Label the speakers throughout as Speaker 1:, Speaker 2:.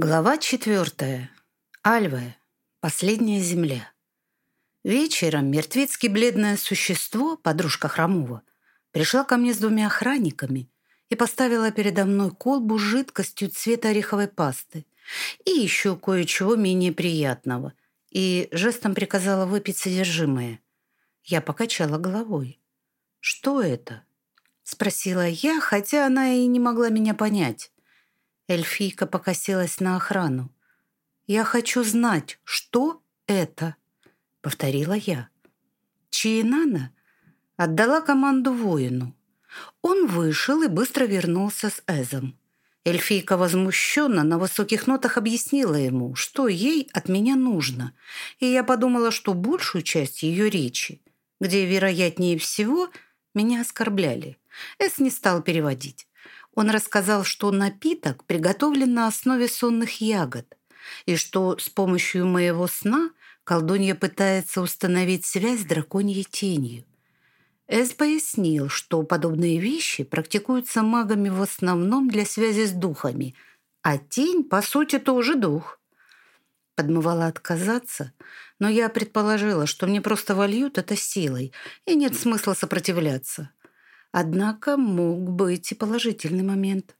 Speaker 1: Глава четвертая. Альвая. Последняя земля. Вечером мертвецки бледное существо, подружка Хромова, пришла ко мне с двумя охранниками и поставила передо мной колбу с жидкостью цвета ореховой пасты и еще кое-чего менее приятного, и жестом приказала выпить содержимое. Я покачала головой. «Что это?» — спросила я, хотя она и не могла меня понять. Эльфийка покосилась на охрану. «Я хочу знать, что это?» — повторила я. Чиенана отдала команду воину. Он вышел и быстро вернулся с Эзом. Эльфийка возмущенно на высоких нотах объяснила ему, что ей от меня нужно, и я подумала, что большую часть ее речи, где, вероятнее всего, меня оскорбляли, Эс не стал переводить. Он рассказал, что напиток приготовлен на основе сонных ягод, и что с помощью моего сна колдунья пытается установить связь с драконьей тенью. Эс пояснил, что подобные вещи практикуются магами в основном для связи с духами, а тень, по сути, тоже дух. Подмывала отказаться, но я предположила, что мне просто вольют это силой, и нет смысла сопротивляться. Однако мог быть и положительный момент.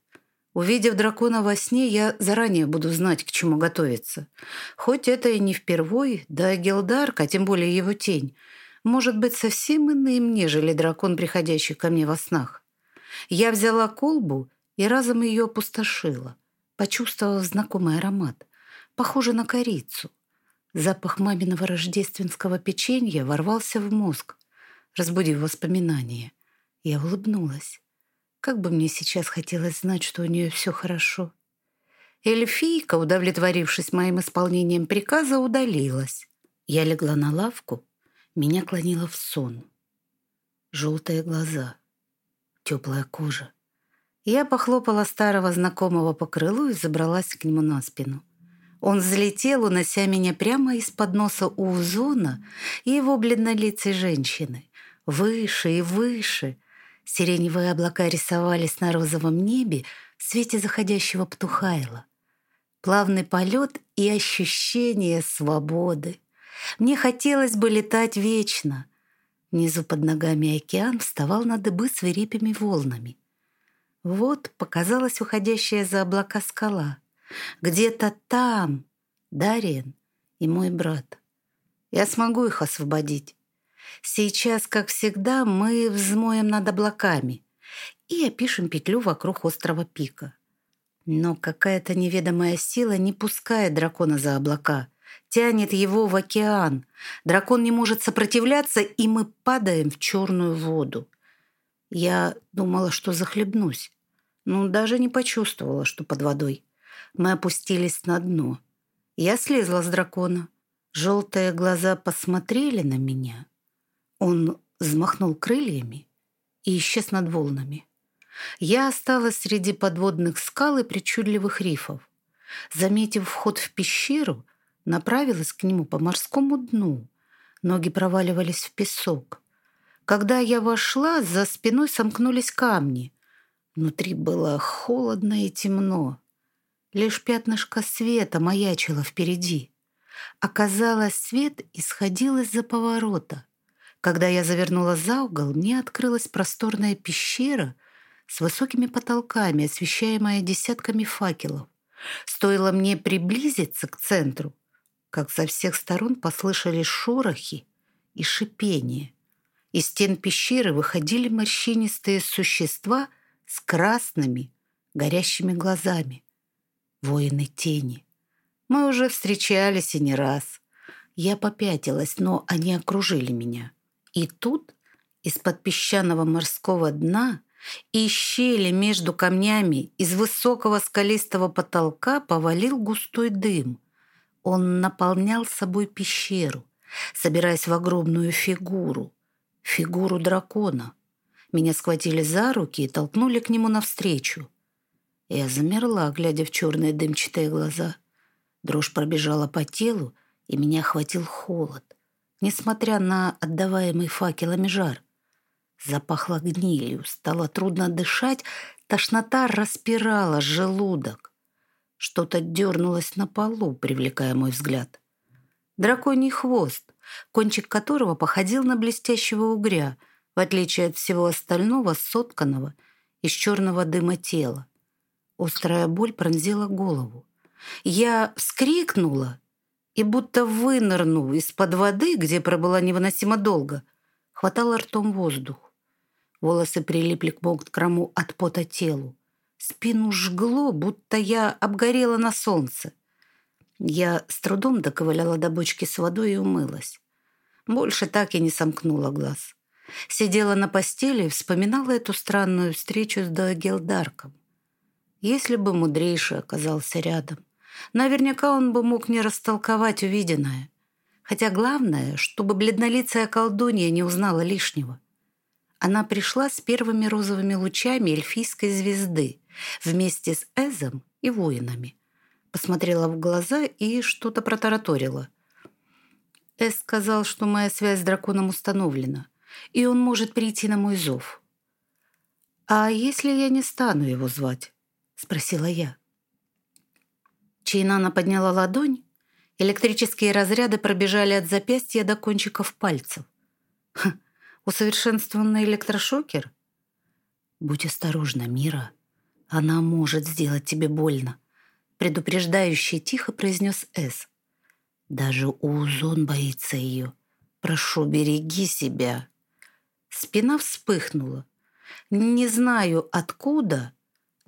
Speaker 1: Увидев дракона во сне, я заранее буду знать, к чему готовиться. Хоть это и не впервой, да Гелдарк, а тем более его тень, может быть совсем иным, нежели дракон, приходящий ко мне во снах. Я взяла колбу и разом ее опустошила, почувствовав знакомый аромат, похожий на корицу. Запах маминого рождественского печенья ворвался в мозг, разбудив воспоминания. Я улыбнулась. Как бы мне сейчас хотелось знать, что у нее все хорошо. Эльфийка, удовлетворившись моим исполнением приказа, удалилась. Я легла на лавку, меня клонило в сон. Желтые глаза, теплая кожа. Я похлопала старого знакомого по крылу и забралась к нему на спину. Он взлетел, унося меня прямо из-под носа у Узона и его бледнолицей женщины. Выше и выше — Сиреневые облака рисовались на розовом небе в свете заходящего птухайла. Плавный полет и ощущение свободы. Мне хотелось бы летать вечно. Внизу под ногами океан вставал на дыбы свирепыми волнами. Вот показалась уходящая за облака скала. Где-то там Дариен и мой брат. Я смогу их освободить. Сейчас, как всегда, мы взмоем над облаками и опишем петлю вокруг острова Пика. Но какая-то неведомая сила не пускает дракона за облака, тянет его в океан. Дракон не может сопротивляться, и мы падаем в черную воду. Я думала, что захлебнусь, но даже не почувствовала, что под водой. Мы опустились на дно. Я слезла с дракона. Желтые глаза посмотрели на меня — он взмахнул крыльями и исчез над волнами. Я осталась среди подводных скал и причудливых рифов. Заметив вход в пещеру, направилась к нему по морскому дну. Ноги проваливались в песок. Когда я вошла, за спиной сомкнулись камни. Внутри было холодно и темно. Лишь пятнышко света маячило впереди. Оказалось, свет исходил из-за поворота. Когда я завернула за угол, мне открылась просторная пещера с высокими потолками, освещаемая десятками факелов. Стоило мне приблизиться к центру, как со всех сторон послышались шорохи и шипение. Из стен пещеры выходили морщинистые существа с красными, горящими глазами. Воины тени. Мы уже встречались и не раз. Я попятилась, но они окружили меня. И тут из-под песчаного морского дна и щели между камнями из высокого скалистого потолка повалил густой дым. Он наполнял собой пещеру, собираясь в огромную фигуру, фигуру дракона. Меня схватили за руки и толкнули к нему навстречу. Я замерла, глядя в черные дымчатые глаза. Дрожь пробежала по телу, и меня охватил холод несмотря на отдаваемый факелами жар. Запахло гнилью, стало трудно дышать, тошнота распирала желудок. Что-то дернулось на полу, привлекая мой взгляд. Драконий хвост, кончик которого походил на блестящего угря, в отличие от всего остального сотканного из черного дыма тела. Острая боль пронзила голову. Я вскрикнула и, будто вынырнув из-под воды, где пробыла невыносимо долго, хватала ртом воздух. Волосы прилипли к мокрому от пота телу. Спину жгло, будто я обгорела на солнце. Я с трудом доковыляла до бочки с водой и умылась. Больше так и не сомкнула глаз. Сидела на постели и вспоминала эту странную встречу с Дагелдарком. Если бы мудрейший оказался рядом, наверняка он бы мог не растолковать увиденное. Хотя главное, чтобы бледнолицая колдунья не узнала лишнего. Она пришла с первыми розовыми лучами эльфийской звезды вместе с Эзом и воинами. Посмотрела в глаза и что-то протараторила. Эз сказал, что моя связь с драконом установлена, и он может прийти на мой зов. «А если я не стану его звать?» — спросила я. Чайнана подняла ладонь. Электрические разряды пробежали от запястья до кончиков пальцев. Усовершенствованный электрошокер? Будь осторожна, Мира. Она может сделать тебе больно. Предупреждающе тихо произнес С. Даже Узон боится ее. Прошу, береги себя. Спина вспыхнула. Не знаю откуда,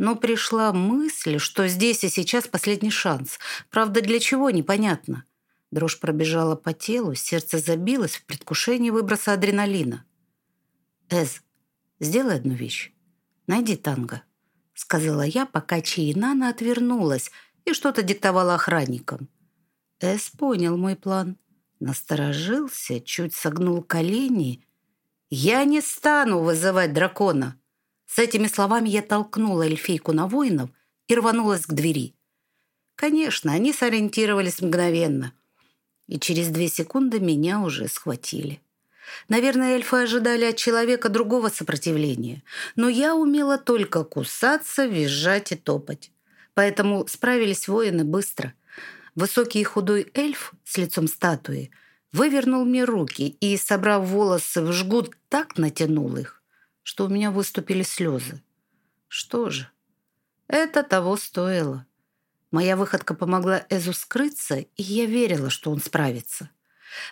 Speaker 1: но пришла мысль, что здесь и сейчас последний шанс. Правда, для чего, непонятно. Дрожь пробежала по телу, сердце забилось в предвкушении выброса адреналина. «Эз, сделай одну вещь. Найди танго», — сказала я, пока Чиинана отвернулась и что-то диктовала охранникам. Эз понял мой план. Насторожился, чуть согнул колени. «Я не стану вызывать дракона!» С этими словами я толкнула эльфийку на воинов и рванулась к двери. Конечно, они сориентировались мгновенно. И через две секунды меня уже схватили. Наверное, эльфы ожидали от человека другого сопротивления, но я умела только кусаться, визжать и топать. Поэтому справились воины быстро. Высокий и худой эльф с лицом статуи вывернул мне руки и, собрав волосы в жгут, так натянул их, что у меня выступили слезы. Что же, это того стоило. Моя выходка помогла Эзу скрыться, и я верила, что он справится.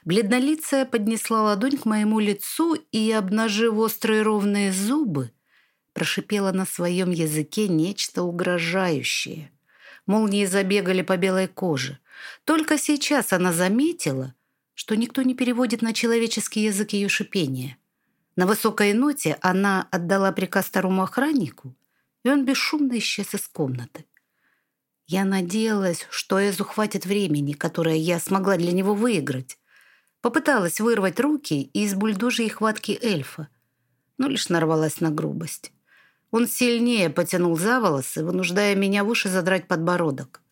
Speaker 1: Бледнолицая поднесла ладонь к моему лицу и, обнажив острые ровные зубы, прошипела на своем языке нечто угрожающее. Молнии забегали по белой коже. Только сейчас она заметила, что никто не переводит на человеческий язык ее шипение. На высокой ноте она отдала приказ старому охраннику, и он бесшумно исчез из комнаты. Я надеялась, что Эзу хватит времени, которое я смогла для него выиграть, Попыталась вырвать руки из бульдожьей хватки эльфа, но лишь нарвалась на грубость. Он сильнее потянул за волосы, вынуждая меня выше задрать подбородок.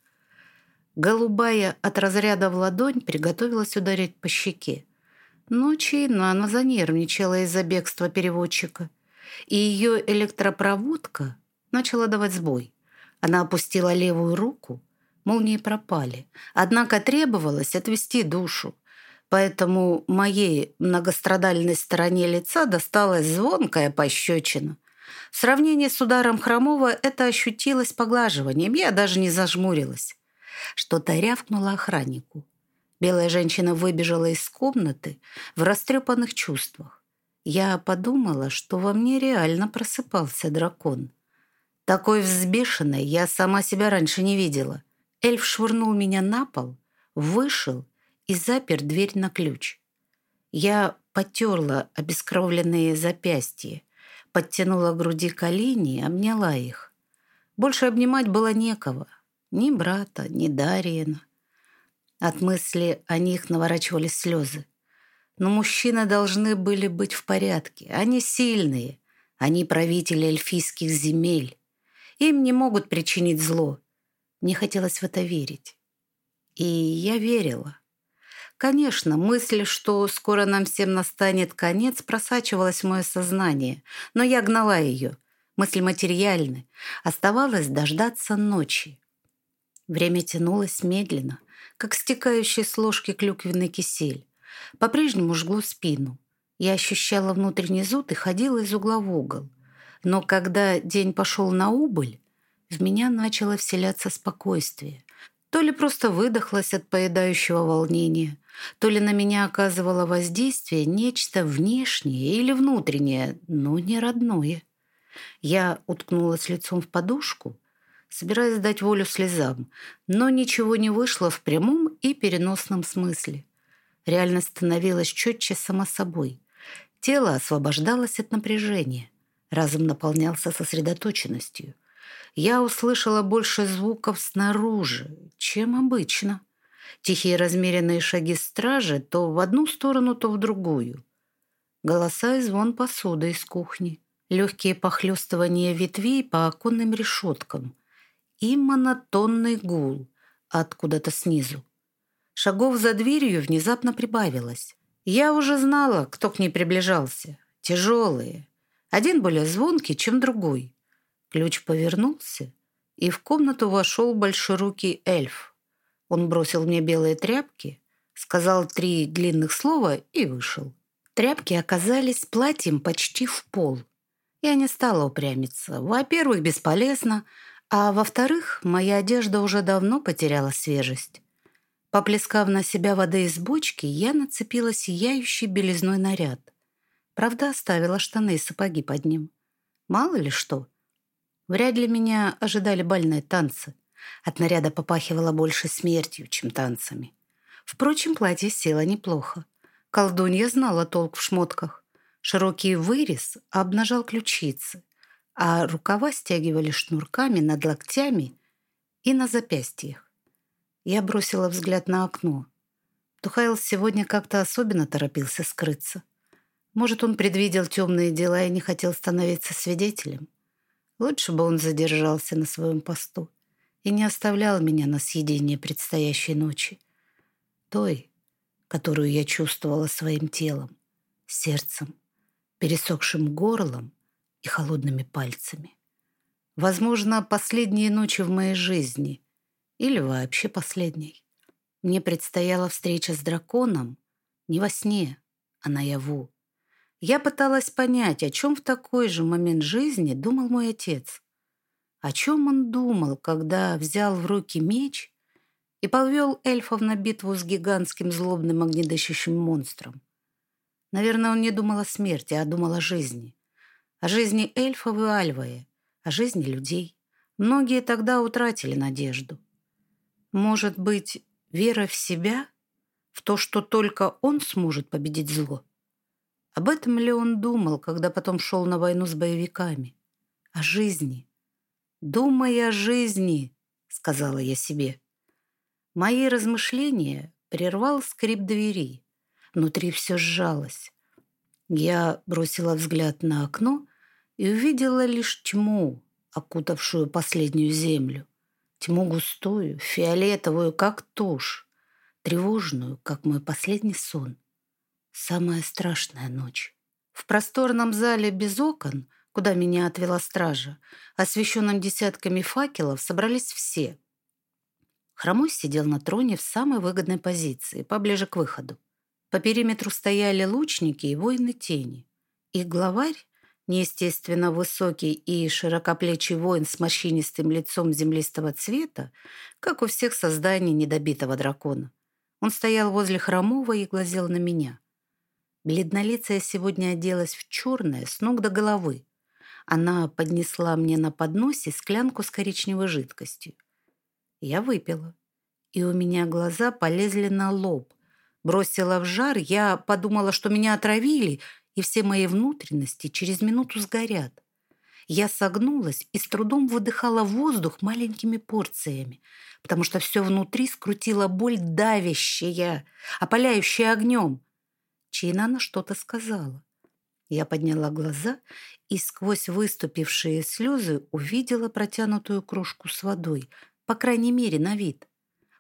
Speaker 1: Голубая от разряда в ладонь приготовилась ударить по щеке. Но Чайнана занервничала из-за бегства переводчика, и ее электропроводка начала давать сбой. Она опустила левую руку, молнии пропали, однако требовалось отвести душу, поэтому моей многострадальной стороне лица досталась звонкая пощечина. В сравнении с ударом Хромова это ощутилось поглаживанием, я даже не зажмурилась. Что-то рявкнуло охраннику. Белая женщина выбежала из комнаты в растрепанных чувствах. Я подумала, что во мне реально просыпался дракон. Такой взбешенной я сама себя раньше не видела. Эльф швырнул меня на пол, вышел и запер дверь на ключ. Я потерла обескровленные запястья, подтянула груди колени и обняла их. Больше обнимать было некого. Ни брата, ни Дариена. От мысли о них наворачивались слезы. Но мужчины должны были быть в порядке. Они сильные. Они правители эльфийских земель. Им не могут причинить зло. Мне хотелось в это верить. И я верила. Конечно, мысль, что скоро нам всем настанет конец, просачивалась в мое сознание, но я гнала ее. Мысли материальны. Оставалось дождаться ночи. Время тянулось медленно, как стекающий с ложки клюквенный кисель. По-прежнему жгло спину. Я ощущала внутренний зуд и ходила из угла в угол. Но когда день пошел на убыль, в меня начало вселяться спокойствие. То ли просто выдохлась от поедающего волнения, то ли на меня оказывало воздействие нечто внешнее или внутреннее, но не родное. Я уткнулась лицом в подушку, собираясь дать волю слезам, но ничего не вышло в прямом и переносном смысле. Реальность становилась четче сама собой. Тело освобождалось от напряжения. Разум наполнялся сосредоточенностью. Я услышала больше звуков снаружи, чем обычно. Тихие размеренные шаги стражи то в одну сторону, то в другую. Голоса и звон посуды из кухни. Легкие похлестывания ветвей по оконным решеткам. И монотонный гул откуда-то снизу. Шагов за дверью внезапно прибавилось. Я уже знала, кто к ней приближался. Тяжелые. Один более звонкий, чем другой. Ключ повернулся, и в комнату вошел большерукий эльф. Он бросил мне белые тряпки, сказал три длинных слова и вышел. Тряпки оказались платьем почти в пол. Я не стала упрямиться. Во-первых, бесполезно, а во-вторых, моя одежда уже давно потеряла свежесть. Поплескав на себя воды из бочки, я нацепила сияющий белизной наряд. Правда, оставила штаны и сапоги под ним. Мало ли что. Вряд ли меня ожидали бальные танцы. От наряда попахивало больше смертью, чем танцами. Впрочем, платье село неплохо. Колдунья знала толк в шмотках. Широкий вырез обнажал ключицы, а рукава стягивали шнурками над локтями и на запястьях. Я бросила взгляд на окно. Тухайл сегодня как-то особенно торопился скрыться. Может, он предвидел темные дела и не хотел становиться свидетелем. Лучше бы он задержался на своем посту и не оставлял меня на съедение предстоящей ночи. Той, которую я чувствовала своим телом, сердцем, пересохшим горлом и холодными пальцами. Возможно, последние ночи в моей жизни или вообще последней. Мне предстояла встреча с драконом не во сне, а наяву. Я пыталась понять, о чем в такой же момент жизни думал мой отец. О чем он думал, когда взял в руки меч и повел эльфов на битву с гигантским злобным огнедышащим монстром? Наверное, он не думал о смерти, а думал о жизни. О жизни эльфов и альвая, о жизни людей. Многие тогда утратили надежду. Может быть, вера в себя, в то, что только он сможет победить зло? Об этом ли он думал, когда потом шел на войну с боевиками? О жизни, «Думай о жизни», — сказала я себе. Мои размышления прервал скрип двери. Внутри все сжалось. Я бросила взгляд на окно и увидела лишь тьму, окутавшую последнюю землю. Тьму густую, фиолетовую, как тушь, тревожную, как мой последний сон. Самая страшная ночь. В просторном зале без окон куда меня отвела стража, освещенном десятками факелов, собрались все. Хромой сидел на троне в самой выгодной позиции, поближе к выходу. По периметру стояли лучники и воины тени. Их главарь, неестественно высокий и широкоплечий воин с морщинистым лицом землистого цвета, как у всех созданий недобитого дракона. Он стоял возле Хромова и глазел на меня. Бледнолицая сегодня оделась в черное с ног до головы, она поднесла мне на подносе склянку с коричневой жидкостью. Я выпила, и у меня глаза полезли на лоб. Бросила в жар, я подумала, что меня отравили, и все мои внутренности через минуту сгорят. Я согнулась и с трудом выдыхала воздух маленькими порциями, потому что все внутри скрутила боль давящая, опаляющая огнем. Чейнана что-то сказала. Я подняла глаза и сквозь выступившие слезы увидела протянутую кружку с водой, по крайней мере, на вид.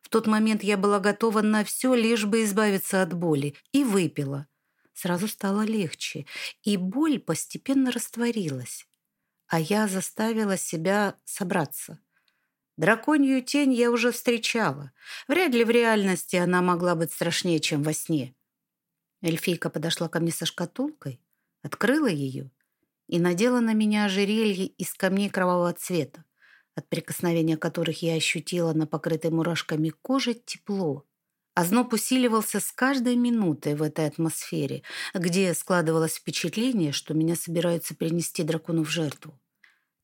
Speaker 1: В тот момент я была готова на все, лишь бы избавиться от боли, и выпила. Сразу стало легче, и боль постепенно растворилась. А я заставила себя собраться. Драконью тень я уже встречала. Вряд ли в реальности она могла быть страшнее, чем во сне. Эльфийка подошла ко мне со шкатулкой, открыла ее и надела на меня ожерелье из камней кровавого цвета, от прикосновения которых я ощутила на покрытой мурашками коже тепло. Озноб усиливался с каждой минутой в этой атмосфере, где складывалось впечатление, что меня собираются принести дракону в жертву.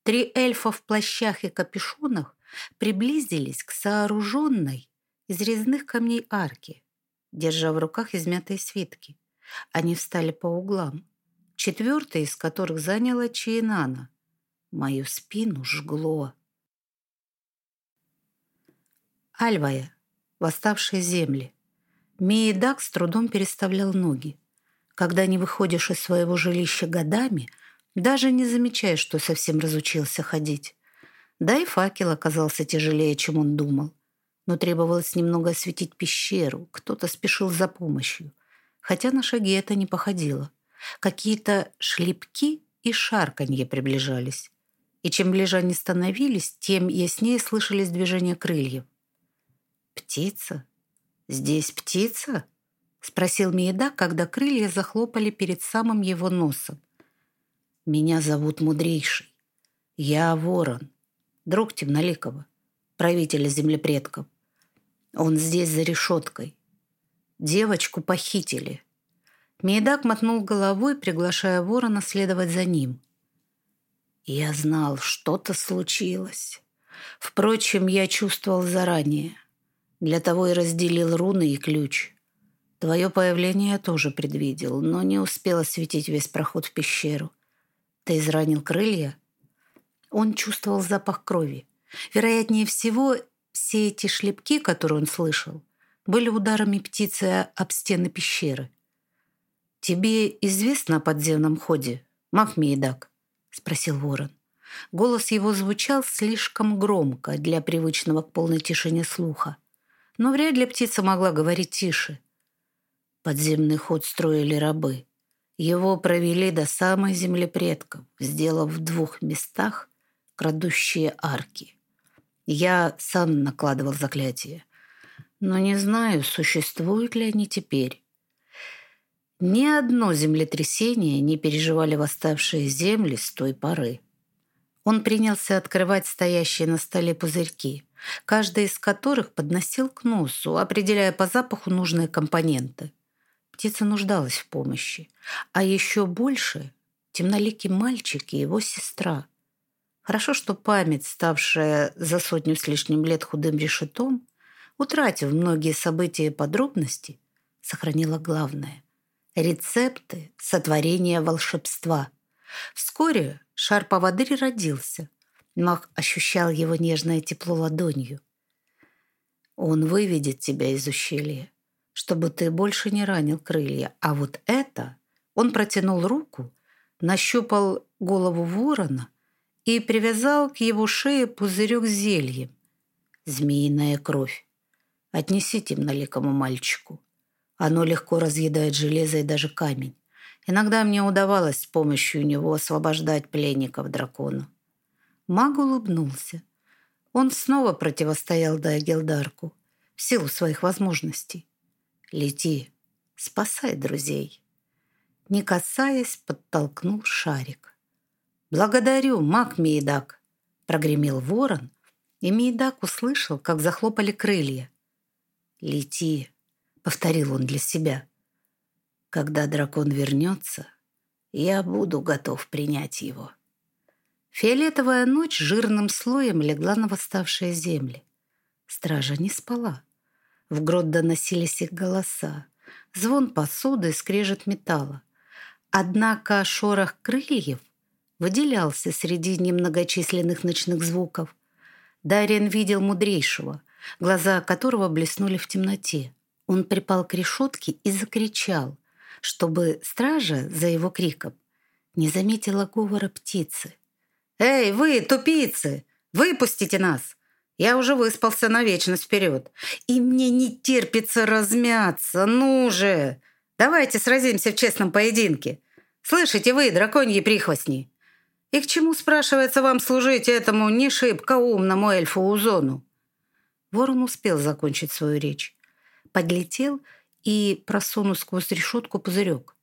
Speaker 1: Три эльфа в плащах и капюшонах приблизились к сооруженной из резных камней арке, держа в руках измятые свитки. Они встали по углам, четвертый из которых заняла Чиенана. Мою спину жгло. Альвая, восставшие земли. Миедак с трудом переставлял ноги. Когда не выходишь из своего жилища годами, даже не замечаешь, что совсем разучился ходить. Да и факел оказался тяжелее, чем он думал. Но требовалось немного осветить пещеру, кто-то спешил за помощью. Хотя на шаги это не походило. Какие-то шлепки и шарканье приближались. И чем ближе они становились, тем яснее слышались движения крыльев. «Птица? Здесь птица?» — спросил Миеда, когда крылья захлопали перед самым его носом. «Меня зовут Мудрейший. Я ворон друг Темноликова, правителя землепредков. Он здесь за решеткой. Девочку похитили. Мейдак мотнул головой, приглашая ворона следовать за ним. Я знал, что-то случилось. Впрочем, я чувствовал заранее. Для того и разделил руны и ключ. Твое появление я тоже предвидел, но не успел осветить весь проход в пещеру. Ты изранил крылья? Он чувствовал запах крови. Вероятнее всего, все эти шлепки, которые он слышал, были ударами птицы об стены пещеры. «Тебе известно о подземном ходе, Махмейдак?» — спросил ворон. Голос его звучал слишком громко для привычного к полной тишине слуха. Но вряд ли птица могла говорить тише. Подземный ход строили рабы. Его провели до самой земли предков, сделав в двух местах крадущие арки. Я сам накладывал заклятия, но не знаю, существуют ли они теперь. Ни одно землетрясение не переживали восставшие земли с той поры. Он принялся открывать стоящие на столе пузырьки, каждый из которых подносил к носу, определяя по запаху нужные компоненты. Птица нуждалась в помощи, а еще больше темноликий мальчик и его сестра – Хорошо, что память, ставшая за сотню с лишним лет худым решетом, утратив многие события и подробности, сохранила главное – рецепты сотворения волшебства. Вскоре шар поводырь родился. Мах ощущал его нежное тепло ладонью. Он выведет тебя из ущелья, чтобы ты больше не ранил крылья. А вот это... Он протянул руку, нащупал голову ворона и привязал к его шее пузырек зельем. Змеиная кровь. Отнеси темноликому мальчику. Оно легко разъедает железо и даже камень. Иногда мне удавалось с помощью него освобождать пленников дракона. Маг улыбнулся. Он снова противостоял Дайгелдарку в силу своих возможностей. «Лети, спасай друзей». Не касаясь, подтолкнул шарик. «Благодарю, маг Мейдак!» — прогремел ворон, и Мейдак услышал, как захлопали крылья. «Лети!» — повторил он для себя. «Когда дракон вернется, я буду готов принять его». Фиолетовая ночь жирным слоем легла на восставшие земли. Стража не спала. В грот доносились их голоса. Звон посуды, скрежет металла. Однако шорох крыльев выделялся среди немногочисленных ночных звуков. Дарьян видел мудрейшего, глаза которого блеснули в темноте. Он припал к решетке и закричал, чтобы стража за его криком не заметила говора птицы. «Эй, вы, тупицы! Выпустите нас! Я уже выспался на вечность вперед, и мне не терпится размяться, ну же! Давайте сразимся в честном поединке! Слышите вы, драконьи прихвостни!» И к чему, спрашивается, вам служить этому не шибко умному эльфу Узону?» Ворон успел закончить свою речь. Подлетел и просунул сквозь решетку пузырек.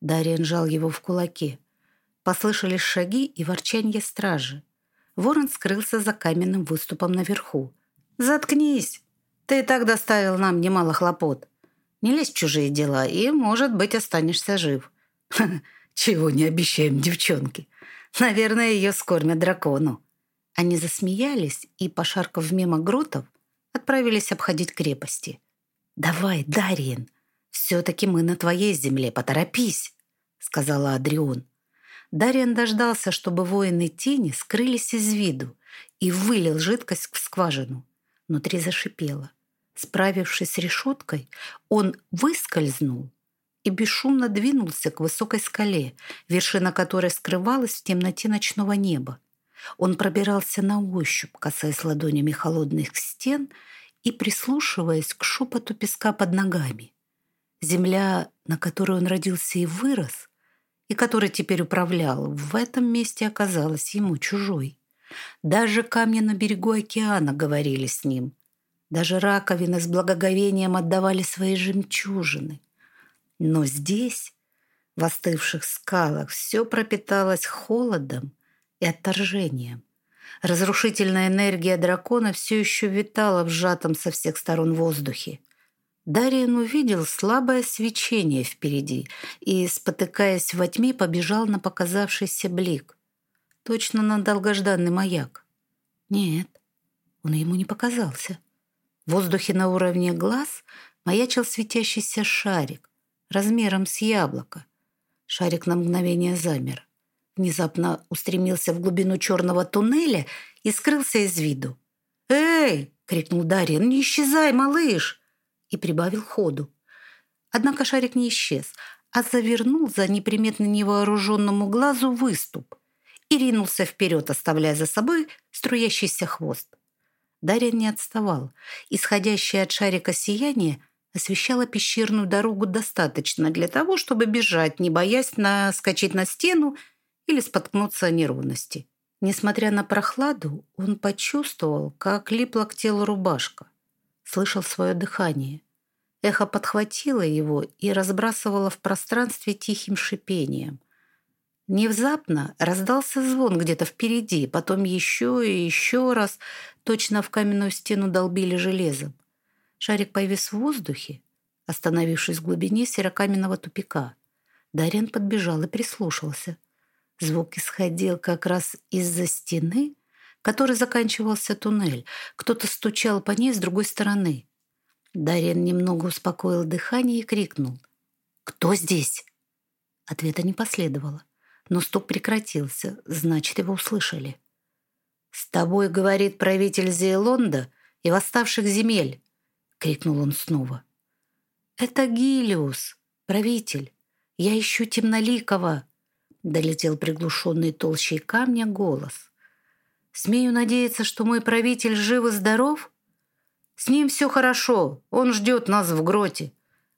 Speaker 1: Дарьян жал его в кулаке. Послышались шаги и ворчанье стражи. Ворон скрылся за каменным выступом наверху. «Заткнись! Ты и так доставил нам немало хлопот. Не лезь в чужие дела, и, может быть, останешься жив». «Чего не обещаем девчонке? Наверное, ее скормят дракону». Они засмеялись и, пошаркав мимо гротов, отправились обходить крепости. «Давай, Дарьин, все-таки мы на твоей земле, поторопись», — сказала Адрион. Дарьян дождался, чтобы воины тени скрылись из виду и вылил жидкость в скважину. Внутри зашипело. Справившись с решеткой, он выскользнул и бесшумно двинулся к высокой скале, вершина которой скрывалась в темноте ночного неба. Он пробирался на ощупь, касаясь ладонями холодных стен и прислушиваясь к шепоту песка под ногами. Земля, на которой он родился и вырос, и который теперь управлял, в этом месте оказалась ему чужой. Даже камни на берегу океана говорили с ним. Даже раковины с благоговением отдавали свои жемчужины. Но здесь, в остывших скалах, все пропиталось холодом и отторжением. Разрушительная энергия дракона все еще витала в сжатом со всех сторон воздухе. Дариан увидел слабое свечение впереди и, спотыкаясь во тьме, побежал на показавшийся блик. Точно на долгожданный маяк. Нет, он ему не показался. В воздухе на уровне глаз маячил светящийся шарик размером с яблоко. Шарик на мгновение замер. Внезапно устремился в глубину черного туннеля и скрылся из виду. «Эй!» — крикнул Дарьян. «Не исчезай, малыш!» И прибавил ходу. Однако шарик не исчез, а завернул за неприметно невооруженному глазу выступ и ринулся вперед, оставляя за собой струящийся хвост. Дарья не отставал. Исходящее от шарика сияние освещало пещерную дорогу достаточно для того, чтобы бежать, не боясь наскочить на стену или споткнуться о неровности. Несмотря на прохладу, он почувствовал, как липла к телу рубашка слышал свое дыхание. Эхо подхватило его и разбрасывало в пространстве тихим шипением. Внезапно раздался звон где-то впереди, потом еще и еще раз точно в каменную стену долбили железом. Шарик повис в воздухе, остановившись в глубине серокаменного тупика. Дарьян подбежал и прислушался. Звук исходил как раз из-за стены, которой заканчивался туннель. Кто-то стучал по ней с другой стороны. Дарьян немного успокоил дыхание и крикнул. «Кто здесь?» Ответа не последовало, но стук прекратился, значит, его услышали. «С тобой, — говорит правитель Зейлонда и восставших земель!» — крикнул он снова. «Это Гилиус, правитель. Я ищу темноликого!» — долетел приглушенный толщей камня голос. Смею надеяться, что мой правитель жив и здоров? С ним все хорошо, он ждет нас в гроте,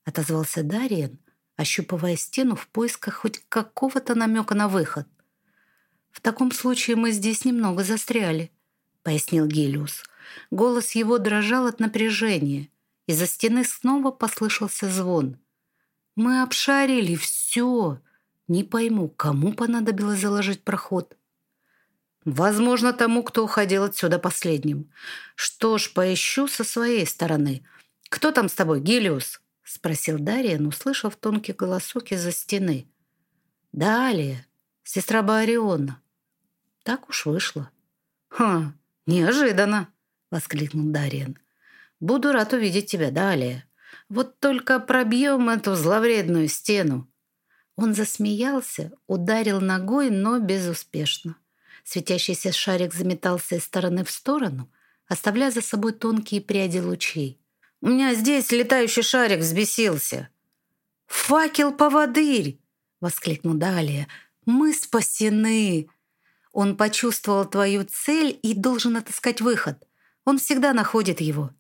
Speaker 1: отозвался Дариен, ощупывая стену в поисках хоть какого-то намека на выход. В таком случае мы здесь немного застряли, пояснил Гелиус. Голос его дрожал от напряжения. Из-за стены снова послышался звон. «Мы обшарили все. Не пойму, кому понадобилось заложить проход?» Возможно, тому, кто уходил отсюда последним. Что ж, поищу со своей стороны. Кто там с тобой, Гелиус? Спросил Дариан, услышав тонкий голосок из-за стены. Далее, сестра Баариона. Так уж вышло. Ха, неожиданно, воскликнул Дариан. Буду рад увидеть тебя далее. Вот только пробьем эту зловредную стену. Он засмеялся, ударил ногой, но безуспешно. Светящийся шарик заметался из стороны в сторону, оставляя за собой тонкие пряди лучей. «У меня здесь летающий шарик взбесился!» «Факел-поводырь!» — воскликнул Далия. «Мы спасены!» Он почувствовал твою цель и должен отыскать выход. Он всегда находит его.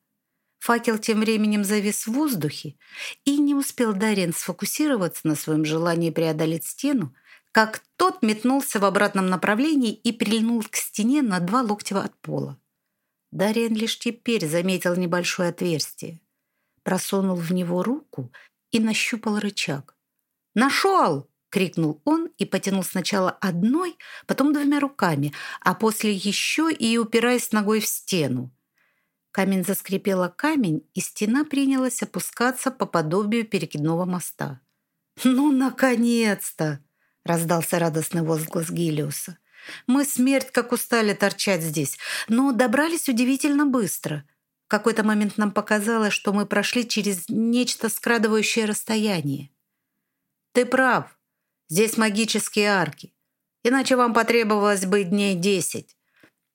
Speaker 1: Факел тем временем завис в воздухе, и не успел Дарьян сфокусироваться на своем желании преодолеть стену, как тот метнулся в обратном направлении и прильнул к стене на два локтя от пола. Дариан лишь теперь заметил небольшое отверстие. Просунул в него руку и нащупал рычаг. «Нашел!» — крикнул он и потянул сначала одной, потом двумя руками, а после еще и упираясь ногой в стену. Камень заскрипела камень, и стена принялась опускаться по подобию перекидного моста. «Ну, наконец-то!» — раздался радостный возглас Гилиуса. «Мы смерть как устали торчать здесь, но добрались удивительно быстро. В какой-то момент нам показалось, что мы прошли через нечто скрадывающее расстояние. Ты прав, здесь магические арки, иначе вам потребовалось бы дней десять.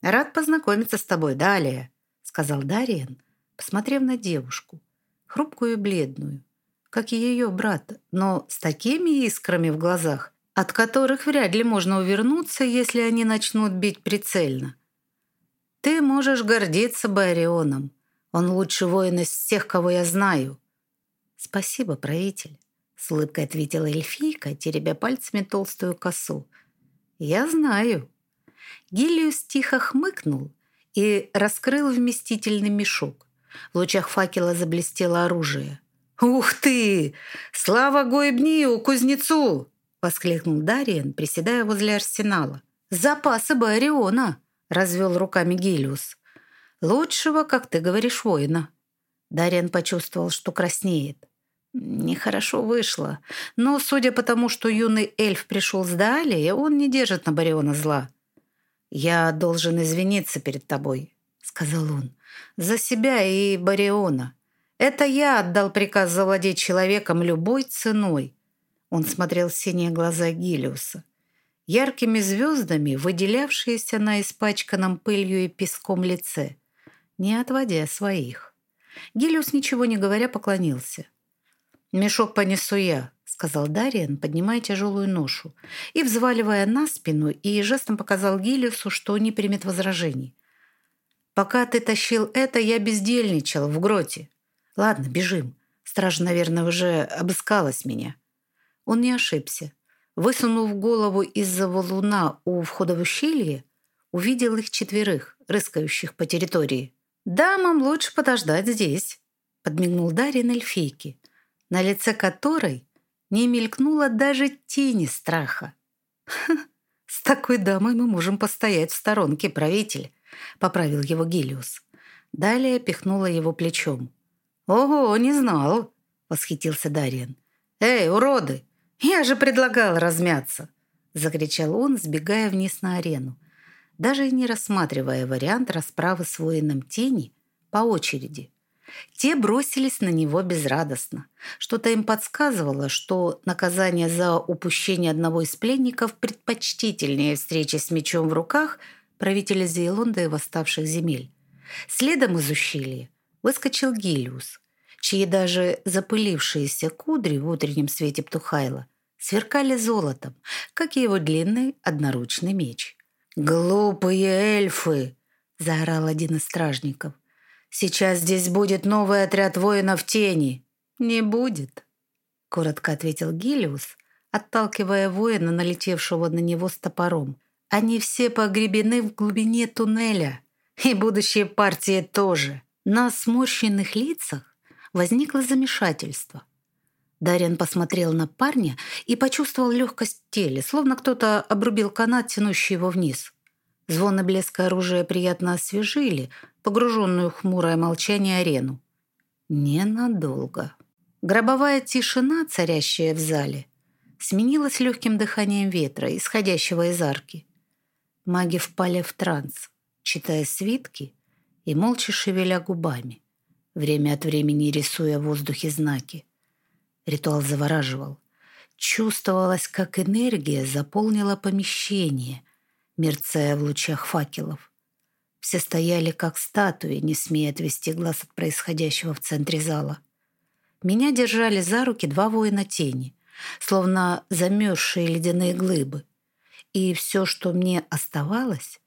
Speaker 1: Рад познакомиться с тобой далее», — сказал Дариен, посмотрев на девушку, хрупкую и бледную, как и ее брата, но с такими искрами в глазах, от которых вряд ли можно увернуться, если они начнут бить прицельно. Ты можешь гордиться Барионом. Он лучший воин из всех, кого я знаю. Спасибо, правитель, с улыбкой ответила эльфийка, теребя пальцами толстую косу. Я знаю. Гилиус тихо хмыкнул и раскрыл вместительный мешок. В лучах факела заблестело оружие. «Ух ты! Слава Гойбнию, кузнецу!» — воскликнул Дариен, приседая возле арсенала. «Запасы Бариона!» — развел руками Гелиус. «Лучшего, как ты говоришь, воина». Дариен почувствовал, что краснеет. Нехорошо вышло. Но, судя по тому, что юный эльф пришел с Даалии, он не держит на Бариона зла. «Я должен извиниться перед тобой», — сказал он, — «за себя и Бариона. Это я отдал приказ завладеть человеком любой ценой. Он смотрел в синие глаза Гилиуса, яркими звездами, выделявшиеся на испачканном пылью и песком лице, не отводя своих. Гилиус, ничего не говоря, поклонился. «Мешок понесу я», — сказал Дариан, поднимая тяжелую ношу и взваливая на спину, и жестом показал Гилиусу, что не примет возражений. «Пока ты тащил это, я бездельничал в гроте. Ладно, бежим. Стража, наверное, уже обыскалась меня». Он не ошибся. Высунув голову из-за валуна у входа в ущелье, увидел их четверых, рыскающих по территории. «Дамам лучше подождать здесь», — подмигнул Дарин эльфийке, на лице которой не мелькнуло даже тени страха. «С такой дамой мы можем постоять в сторонке, правитель», — поправил его Гилиус. Далее пихнула его плечом. «Ого, не знал!» — восхитился Дариан. «Эй, уроды! «Я же предлагал размяться!» — закричал он, сбегая вниз на арену, даже не рассматривая вариант расправы с воином тени по очереди. Те бросились на него безрадостно. Что-то им подсказывало, что наказание за упущение одного из пленников предпочтительнее встречи с мечом в руках правителя Зейлонда и восставших земель. Следом из ущелья выскочил Гилиус, чьи даже запылившиеся кудри в утреннем свете Птухайла сверкали золотом, как и его длинный одноручный меч. «Глупые эльфы!» — заорал один из стражников. «Сейчас здесь будет новый отряд воинов тени!» «Не будет!» — коротко ответил Гилиус, отталкивая воина, налетевшего на него с топором. «Они все погребены в глубине туннеля, и будущие партии тоже!» На сморщенных лицах возникло замешательство. Дарьян посмотрел на парня и почувствовал легкость в теле, словно кто-то обрубил канат, тянущий его вниз. Звон и блеск оружия приятно освежили погруженную хмурое молчание арену. Ненадолго. Гробовая тишина, царящая в зале, сменилась легким дыханием ветра, исходящего из арки. Маги впали в транс, читая свитки и молча шевеля губами время от времени рисуя в воздухе знаки. Ритуал завораживал. Чувствовалось, как энергия заполнила помещение, мерцая в лучах факелов. Все стояли как статуи, не смея отвести глаз от происходящего в центре зала. Меня держали за руки два воина тени, словно замерзшие ледяные глыбы. И все, что мне оставалось,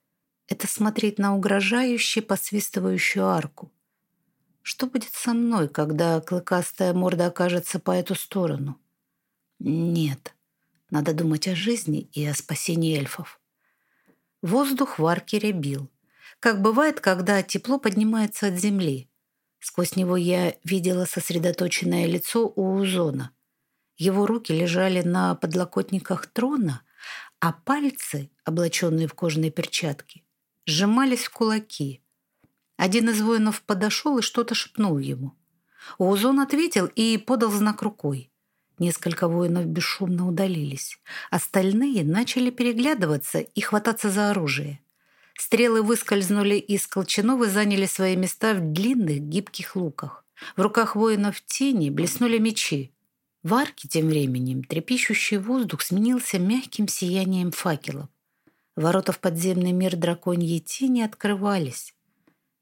Speaker 1: это смотреть на угрожающую посвистывающую арку. Что будет со мной, когда клыкастая морда окажется по эту сторону? Нет, Надо думать о жизни и о спасении эльфов. Воздух в арке рябил. Как бывает, когда тепло поднимается от земли. Сквозь него я видела сосредоточенное лицо у Узона. Его руки лежали на подлокотниках трона, а пальцы, облаченные в кожаные перчатки, сжимались в кулаки. Один из воинов подошел и что-то шепнул ему. Узон ответил и подал знак рукой. Несколько воинов бесшумно удалились. Остальные начали переглядываться и хвататься за оружие. Стрелы выскользнули из колчанов и заняли свои места в длинных гибких луках. В руках воинов тени блеснули мечи. В арке тем временем трепещущий воздух сменился мягким сиянием факелов. Ворота в подземный мир драконьей тени открывались.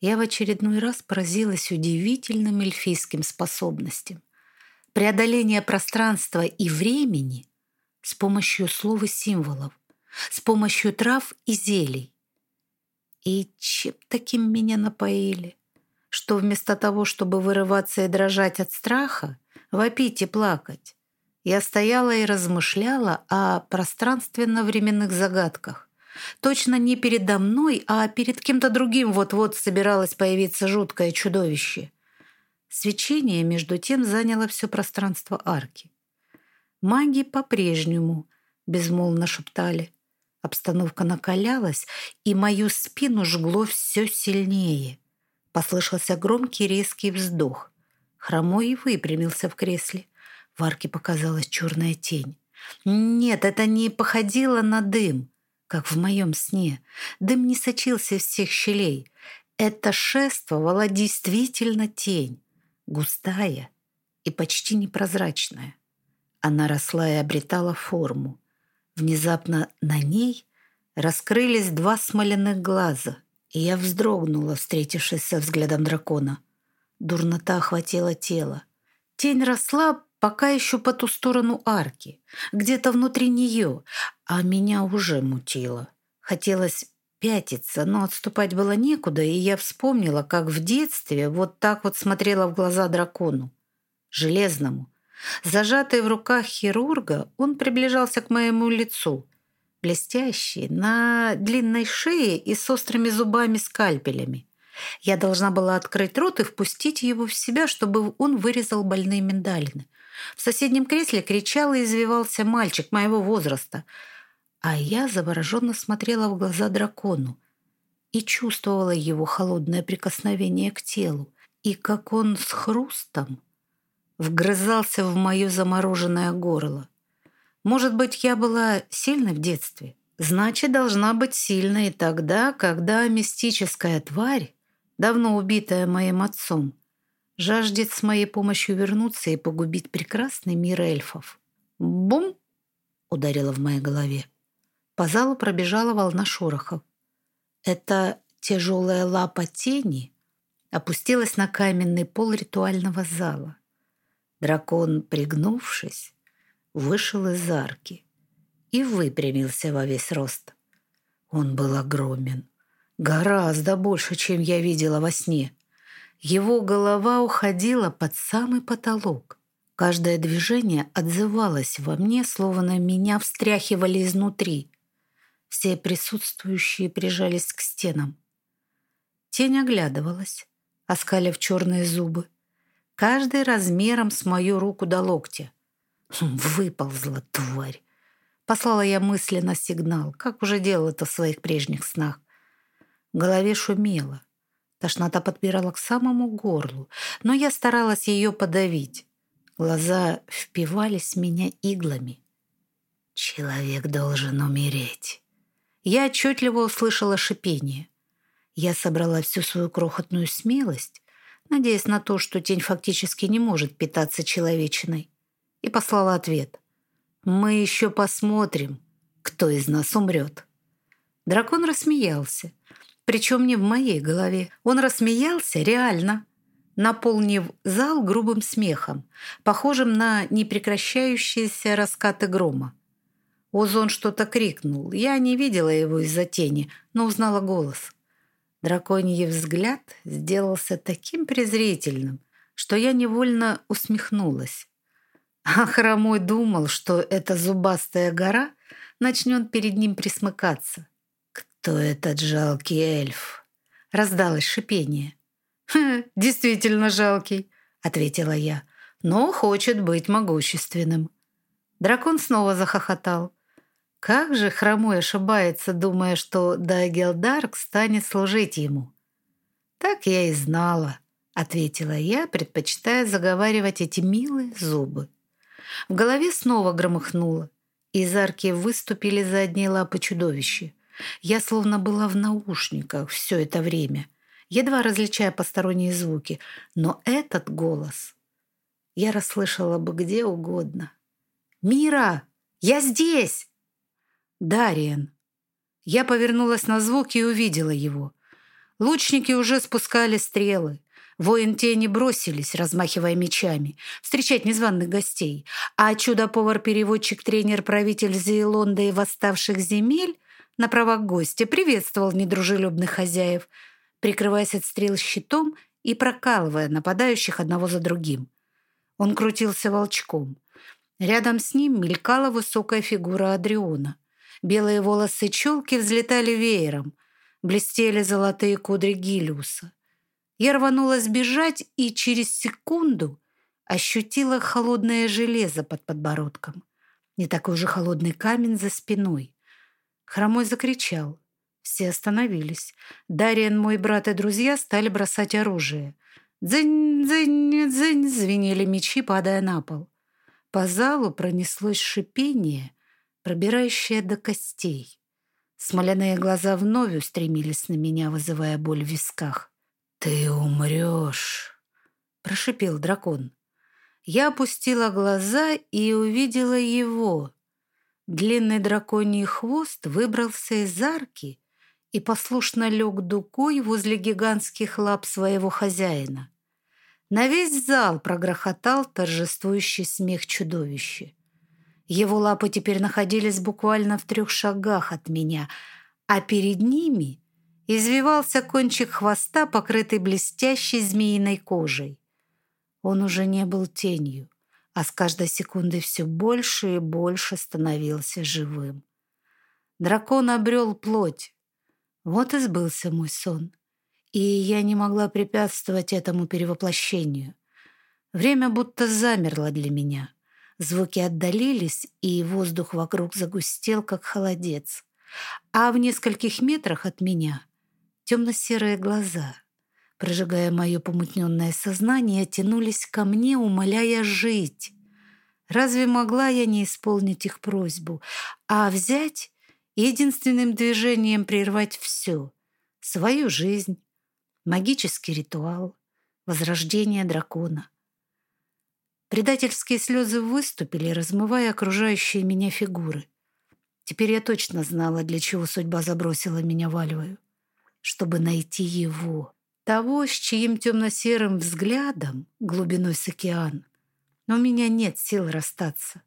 Speaker 1: Я в очередной раз поразилась удивительным эльфийским способностям. Преодоление пространства и времени с помощью слов и символов, с помощью трав и зелий. И чем таким меня напоили, что вместо того, чтобы вырываться и дрожать от страха, вопить и плакать, я стояла и размышляла о пространственно-временных загадках. Точно не передо мной, а перед кем-то другим вот-вот собиралось появиться жуткое чудовище. Свечение, между тем, заняло все пространство арки. Маги по-прежнему безмолвно шептали. Обстановка накалялась, и мою спину жгло все сильнее. Послышался громкий резкий вздох. Хромой выпрямился в кресле. В арке показалась черная тень. Нет, это не походило на дым, как в моем сне. Дым не сочился из всех щелей. Это шествовала действительно тень, густая и почти непрозрачная. Она росла и обретала форму. Внезапно на ней раскрылись два смоляных глаза, и я вздрогнула, встретившись со взглядом дракона. Дурнота охватила тело. Тень росла пока еще по ту сторону арки, где-то внутри нее, а меня уже мутило. Хотелось пятиться, но отступать было некуда, и я вспомнила, как в детстве вот так вот смотрела в глаза дракону, железному, Зажатый в руках хирурга, он приближался к моему лицу. Блестящий, на длинной шее и с острыми зубами-скальпелями. Я должна была открыть рот и впустить его в себя, чтобы он вырезал больные миндалины. В соседнем кресле кричал и извивался мальчик моего возраста. А я завороженно смотрела в глаза дракону и чувствовала его холодное прикосновение к телу, и как он с хрустом вгрызался в мое замороженное горло. Может быть, я была сильной в детстве? Значит, должна быть сильной тогда, когда мистическая тварь, давно убитая моим отцом, жаждет с моей помощью вернуться и погубить прекрасный мир эльфов. «Бум!» — ударила в моей голове. По залу пробежала волна шорохов. Это тяжелая лапа тени опустилась на каменный пол ритуального зала. Дракон, пригнувшись, вышел из арки и выпрямился во весь рост. Он был огромен, гораздо больше, чем я видела во сне. Его голова уходила под самый потолок. Каждое движение отзывалось во мне, словно меня встряхивали изнутри. Все присутствующие прижались к стенам. Тень оглядывалась, оскалив черные зубы каждый размером с мою руку до локтя. Хм, выползла, тварь. Послала я мысленно сигнал, как уже делала это в своих прежних снах. В голове шумело. Тошнота подбирала к самому горлу, но я старалась ее подавить. Глаза впивались в меня иглами. «Человек должен умереть». Я отчетливо услышала шипение. Я собрала всю свою крохотную смелость надеясь на то, что тень фактически не может питаться человечиной, и послала ответ. «Мы еще посмотрим, кто из нас умрет». Дракон рассмеялся, причем не в моей голове. Он рассмеялся реально, наполнив зал грубым смехом, похожим на непрекращающиеся раскаты грома. Озон что-то крикнул. Я не видела его из-за тени, но узнала голос. Драконий взгляд сделался таким презрительным, что я невольно усмехнулась. А Хромой думал, что эта зубастая гора начнет перед ним присмыкаться. «Кто этот жалкий эльф?» Раздалось шипение. «Хм, «Действительно жалкий», — ответила я, «но хочет быть могущественным». Дракон снова захохотал. Как же Хромой ошибается, думая, что Дагелдарк станет служить ему? «Так я и знала», — ответила я, предпочитая заговаривать эти милые зубы. В голове снова громыхнуло. Из арки выступили задние лапы чудовища. Я словно была в наушниках все это время, едва различая посторонние звуки. Но этот голос я расслышала бы где угодно. «Мира! Я здесь!» «Дариен!» Я повернулась на звук и увидела его. Лучники уже спускали стрелы. Воин тени бросились, размахивая мечами, встречать незваных гостей, а чудо-повар-переводчик, тренер-правитель Зейлонда и восставших земель на правах гостя приветствовал недружелюбных хозяев, прикрываясь от стрел щитом и прокалывая нападающих одного за другим. Он крутился волчком. Рядом с ним мелькала высокая фигура Адриона. Белые волосы челки взлетали веером, блестели золотые кудри Гилиуса. Я рванулась бежать и через секунду ощутила холодное железо под подбородком. Не такой же холодный камень за спиной. Хромой закричал. Все остановились. Дариан, мой брат и друзья стали бросать оружие. «Дзынь, дзынь, дзынь!» звенели мечи, падая на пол. По залу пронеслось шипение, пробирающее до костей. Смоляные глаза вновь устремились на меня, вызывая боль в висках. «Ты умрешь!» — прошипел дракон. Я опустила глаза и увидела его. Длинный драконий хвост выбрался из арки и послушно лег дукой возле гигантских лап своего хозяина. На весь зал прогрохотал торжествующий смех чудовища. Его лапы теперь находились буквально в трех шагах от меня, а перед ними извивался кончик хвоста, покрытый блестящей змеиной кожей. Он уже не был тенью, а с каждой секундой все больше и больше становился живым. Дракон обрел плоть. Вот и сбылся мой сон. И я не могла препятствовать этому перевоплощению. Время будто замерло для меня. Звуки отдалились, и воздух вокруг загустел, как холодец. А в нескольких метрах от меня Темно-серые глаза, прожигая мое помутненное сознание, тянулись ко мне, умоляя жить. Разве могла я не исполнить их просьбу, а взять единственным движением прервать все — свою жизнь, магический ритуал, возрождение дракона? Предательские слезы выступили, размывая окружающие меня фигуры. Теперь я точно знала, для чего судьба забросила меня в Альвою чтобы найти его, того, с чьим темно-серым взглядом глубиной с океан. Но у меня нет сил расстаться.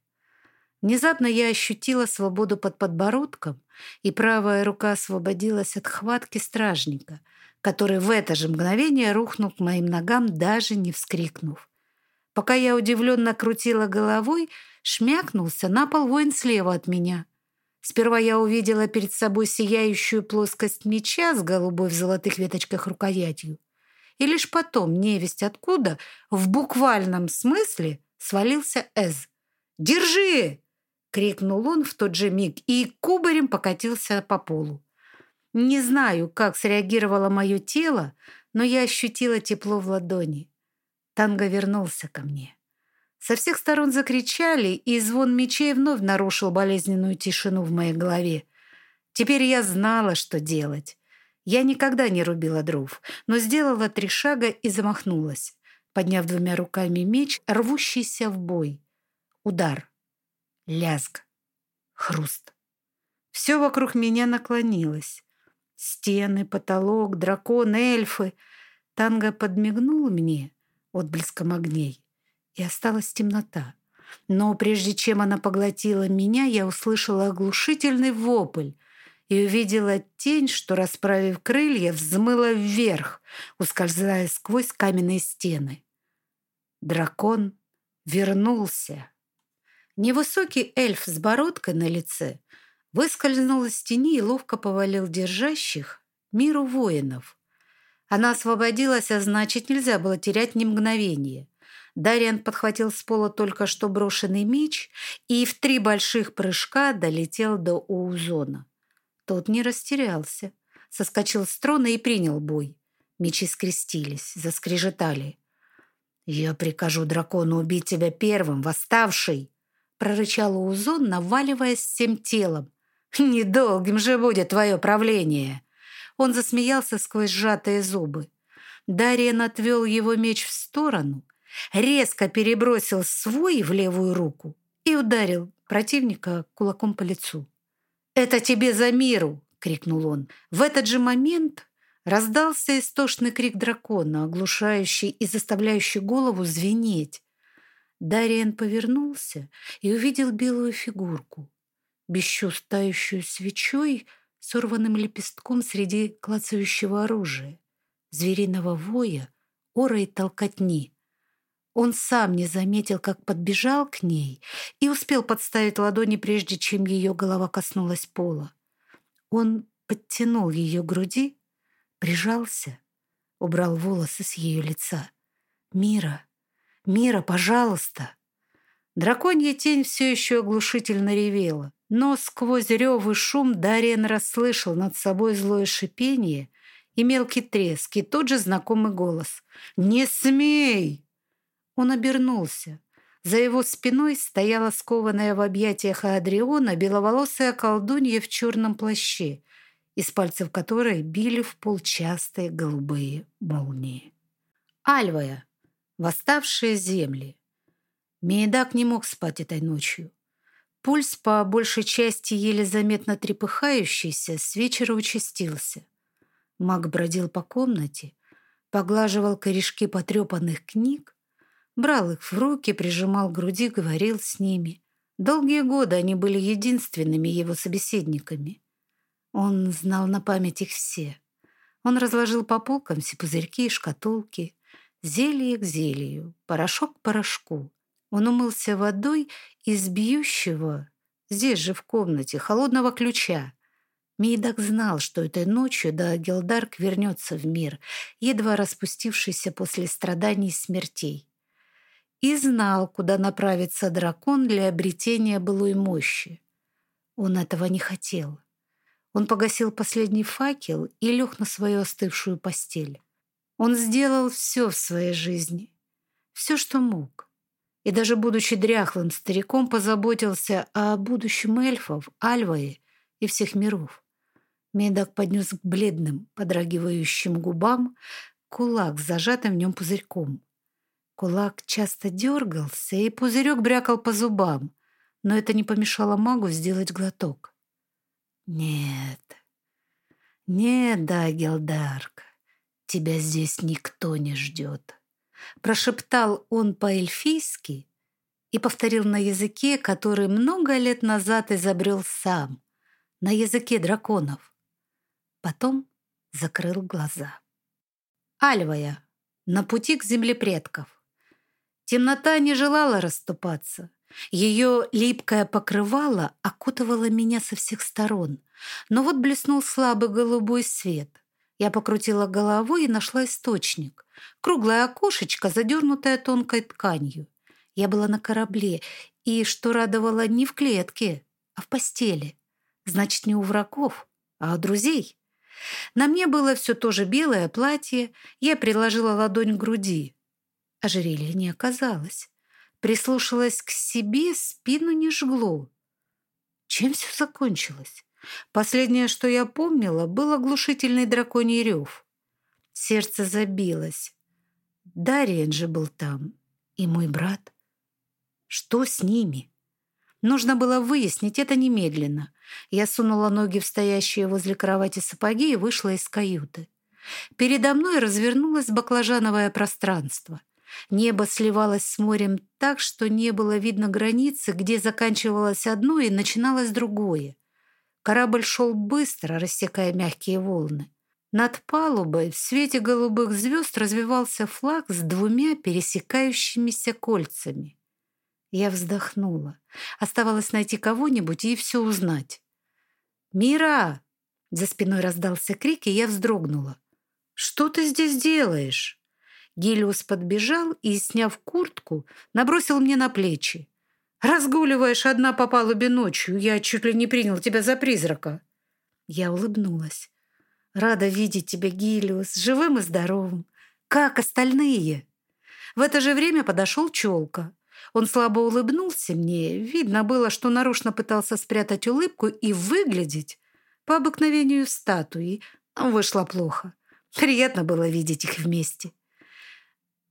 Speaker 1: Внезапно я ощутила свободу под подбородком, и правая рука освободилась от хватки стражника, который в это же мгновение рухнул к моим ногам, даже не вскрикнув. Пока я удивленно крутила головой, шмякнулся на пол воин слева от меня. Сперва я увидела перед собой сияющую плоскость меча с голубой в золотых веточках рукоятью. И лишь потом, невесть откуда, в буквальном смысле свалился Эз. «Держи!» — крикнул он в тот же миг и кубарем покатился по полу. Не знаю, как среагировало мое тело, но я ощутила тепло в ладони. Танго вернулся ко мне. Со всех сторон закричали, и звон мечей вновь нарушил болезненную тишину в моей голове. Теперь я знала, что делать. Я никогда не рубила дров, но сделала три шага и замахнулась, подняв двумя руками меч, рвущийся в бой. Удар. Лязг. Хруст. Все вокруг меня наклонилось. Стены, потолок, дракон, эльфы. Танго подмигнул мне отблеском огней и осталась темнота. Но прежде чем она поглотила меня, я услышала оглушительный вопль и увидела тень, что, расправив крылья, взмыла вверх, ускользая сквозь каменные стены. Дракон вернулся. Невысокий эльф с бородкой на лице выскользнул из тени и ловко повалил держащих миру воинов. Она освободилась, а значит, нельзя было терять ни мгновения. Дариан подхватил с пола только что брошенный меч и в три больших прыжка долетел до Уузона. Тот не растерялся, соскочил с трона и принял бой. Мечи скрестились, заскрежетали. «Я прикажу дракону убить тебя первым, восставший!» прорычал Узон, наваливаясь всем телом. «Недолгим же будет твое правление!» Он засмеялся сквозь сжатые зубы. Дариен отвел его меч в сторону, резко перебросил свой в левую руку и ударил противника кулаком по лицу. «Это тебе за миру!» — крикнул он. В этот же момент раздался истошный крик дракона, оглушающий и заставляющий голову звенеть. Дариен повернулся и увидел белую фигурку, тающую свечой, сорванным лепестком среди клацающего оружия, звериного воя, ора и толкотни. Он сам не заметил, как подбежал к ней и успел подставить ладони, прежде чем ее голова коснулась пола. Он подтянул ее груди, прижался, убрал волосы с ее лица. «Мира!» «Мира, пожалуйста!» Драконья тень все еще оглушительно ревела, но сквозь рев и шум Дариен расслышал над собой злое шипение и мелкий треск, и тот же знакомый голос. «Не смей!» Он обернулся. За его спиной стояла скованная в объятиях Адриона беловолосая колдунья в черном плаще, из пальцев которой били в пол голубые молнии. «Альвая!» Восставшие земли. Мейдак не мог спать этой ночью. Пульс, по большей части еле заметно трепыхающийся, с вечера участился. Маг бродил по комнате, поглаживал корешки потрепанных книг, брал их в руки, прижимал к груди, говорил с ними. Долгие годы они были единственными его собеседниками. Он знал на память их все. Он разложил по полкам все пузырьки и шкатулки, Зелье к зелью, порошок к порошку. Он умылся водой из бьющего, здесь же в комнате, холодного ключа. Мейдак знал, что этой ночью да Гелдарк вернется в мир, едва распустившийся после страданий и смертей. И знал, куда направится дракон для обретения былой мощи. Он этого не хотел. Он погасил последний факел и лег на свою остывшую постель. Он сделал все в своей жизни, все, что мог. И даже будучи дряхлым стариком, позаботился о будущем эльфов, Альваи и всех миров. Медок поднес к бледным, подрагивающим губам кулак с зажатым в нем пузырьком. Кулак часто дергался, и пузырек брякал по зубам, но это не помешало магу сделать глоток. «Нет, нет, да, Гелдарк, тебя здесь никто не ждет», — прошептал он по-эльфийски и повторил на языке, который много лет назад изобрел сам, на языке драконов. Потом закрыл глаза. Альвая, на пути к земле предков. Темнота не желала расступаться. Ее липкое покрывало окутывало меня со всех сторон. Но вот блеснул слабый голубой свет. Я покрутила головой и нашла источник. Круглое окошечко, задернутое тонкой тканью. Я была на корабле, и, что радовало, не в клетке, а в постели. Значит, не у врагов, а у друзей. На мне было все то же белое платье, я приложила ладонь к груди. Ожерелья не оказалось. Прислушалась к себе, спину не жгло. Чем все закончилось? Последнее, что я помнила, был оглушительный драконий рев. Сердце забилось. Дариен же был там. И мой брат. Что с ними? Нужно было выяснить это немедленно. Я сунула ноги в стоящие возле кровати сапоги и вышла из каюты. Передо мной развернулось баклажановое пространство. Небо сливалось с морем так, что не было видно границы, где заканчивалось одно и начиналось другое. Корабль шел быстро, рассекая мягкие волны. Над палубой в свете голубых звезд развивался флаг с двумя пересекающимися кольцами. Я вздохнула. Оставалось найти кого-нибудь и все узнать. «Мира!» За спиной раздался крик, и я вздрогнула. «Что ты здесь делаешь?» Гелиус подбежал и, сняв куртку, набросил мне на плечи. «Разгуливаешь одна по палубе ночью. Я чуть ли не принял тебя за призрака». Я улыбнулась. «Рада видеть тебя, Гелиус, живым и здоровым. Как остальные?» В это же время подошел Челка. Он слабо улыбнулся мне. Видно было, что нарочно пытался спрятать улыбку и выглядеть по обыкновению статуи. Вышло плохо. Приятно было видеть их вместе.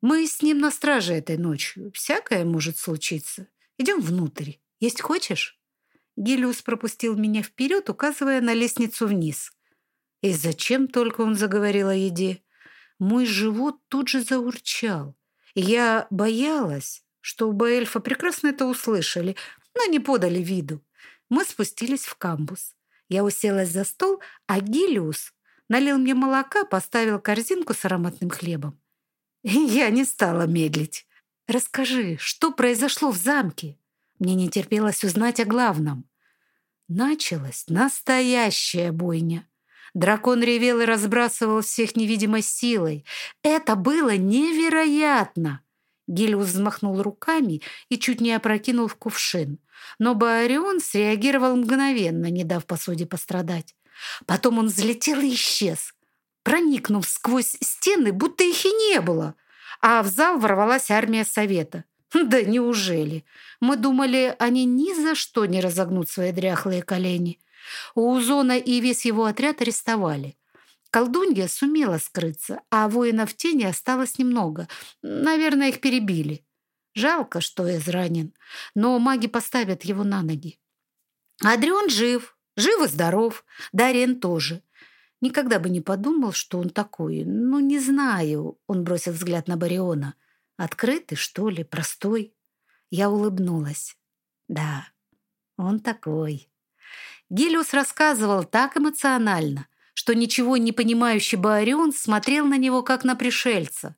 Speaker 1: Мы с ним на страже этой ночью. Всякое может случиться. Идем внутрь. Есть хочешь?» Гелиус пропустил меня вперед, указывая на лестницу вниз. И зачем только он заговорил о еде? Мой живот тут же заурчал. Я боялась, что оба эльфа прекрасно это услышали, но не подали виду. Мы спустились в камбус. Я уселась за стол, а Гелиус налил мне молока, поставил корзинку с ароматным хлебом. Я не стала медлить. «Расскажи, что произошло в замке?» Мне не терпелось узнать о главном. Началась настоящая бойня. Дракон ревел и разбрасывал всех невидимой силой. Это было невероятно! Гелиус взмахнул руками и чуть не опрокинул в кувшин. Но Баарион среагировал мгновенно, не дав посуде пострадать. Потом он взлетел и исчез, проникнув сквозь стены, будто их и не было. А в зал ворвалась армия совета. Да неужели? Мы думали, они ни за что не разогнут свои дряхлые колени. Узона и весь его отряд арестовали. Колдунья сумела скрыться, а воинов тени осталось немного. Наверное, их перебили. Жалко, что изранен, но маги поставят его на ноги. Адрион жив, жив и здоров, Дариен тоже. Никогда бы не подумал, что он такой. Ну, не знаю, он бросил взгляд на Бариона. Открытый, что ли, простой? Я улыбнулась. Да, он такой. Гелиус рассказывал так эмоционально, что ничего не понимающий Баарион смотрел на него, как на пришельца.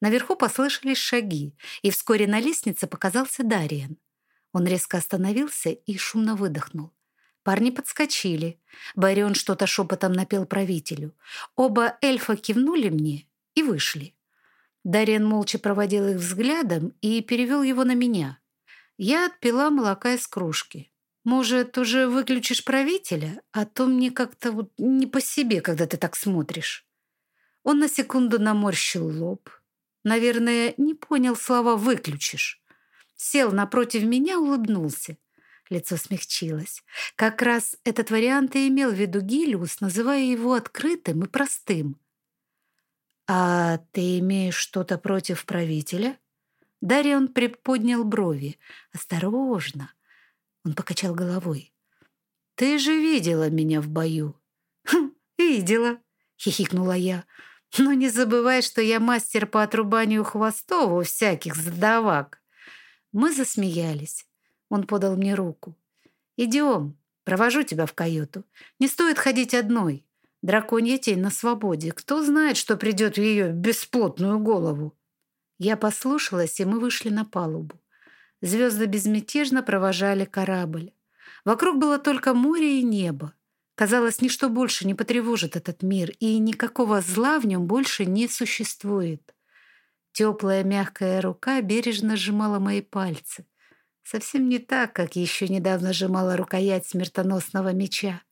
Speaker 1: Наверху послышались шаги, и вскоре на лестнице показался Дариен. Он резко остановился и шумно выдохнул. Парни подскочили. Барион что-то шепотом напел правителю. Оба эльфа кивнули мне и вышли. Дариен молча проводил их взглядом и перевел его на меня. Я отпила молока из кружки. Может, уже выключишь правителя? А то мне как-то вот не по себе, когда ты так смотришь. Он на секунду наморщил лоб. Наверное, не понял слова «выключишь». Сел напротив меня, улыбнулся. Лицо смягчилось. Как раз этот вариант и имел в виду Гилиус, называя его открытым и простым. «А ты имеешь что-то против правителя?» Дарион приподнял брови. «Осторожно!» Он покачал головой. «Ты же видела меня в бою». «Хм, видела», — хихикнула я. «Но не забывай, что я мастер по отрубанию хвостов у всяких задавак». Мы засмеялись. Он подал мне руку. «Идем, провожу тебя в каюту. Не стоит ходить одной. Драконья тень на свободе. Кто знает, что придет в ее бесплотную голову?» Я послушалась, и мы вышли на палубу. Звезды безмятежно провожали корабль. Вокруг было только море и небо. Казалось, ничто больше не потревожит этот мир, и никакого зла в нем больше не существует. Теплая мягкая рука бережно сжимала мои пальцы. Совсем не так, как еще недавно сжимала рукоять смертоносного меча.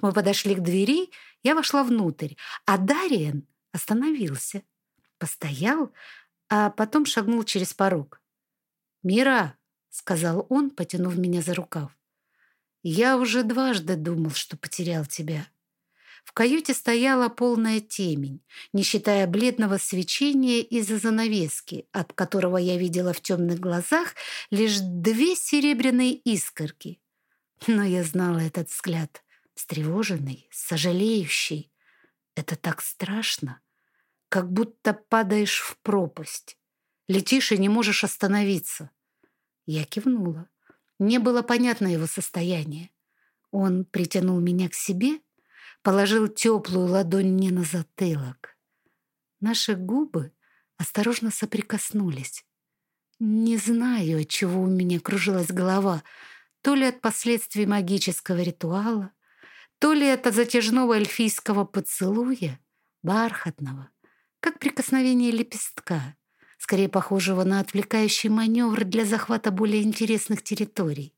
Speaker 1: Мы подошли к двери, я вошла внутрь, а Дариен остановился. Постоял, а потом шагнул через порог. «Мира», — сказал он, потянув меня за рукав, «я уже дважды думал, что потерял тебя». В каюте стояла полная темень, не считая бледного свечения из-за занавески, от которого я видела в темных глазах лишь две серебряные искорки. Но я знала этот взгляд, встревоженный, сожалеющий. Это так страшно, как будто падаешь в пропасть. Летишь и не можешь остановиться. Я кивнула. Мне было понятно его состояние. Он притянул меня к себе, положил теплую ладонь мне на затылок. Наши губы осторожно соприкоснулись. Не знаю, от чего у меня кружилась голова. То ли от последствий магического ритуала, то ли от затяжного эльфийского поцелуя, бархатного, как прикосновение лепестка, скорее похожего на отвлекающий маневр для захвата более интересных территорий.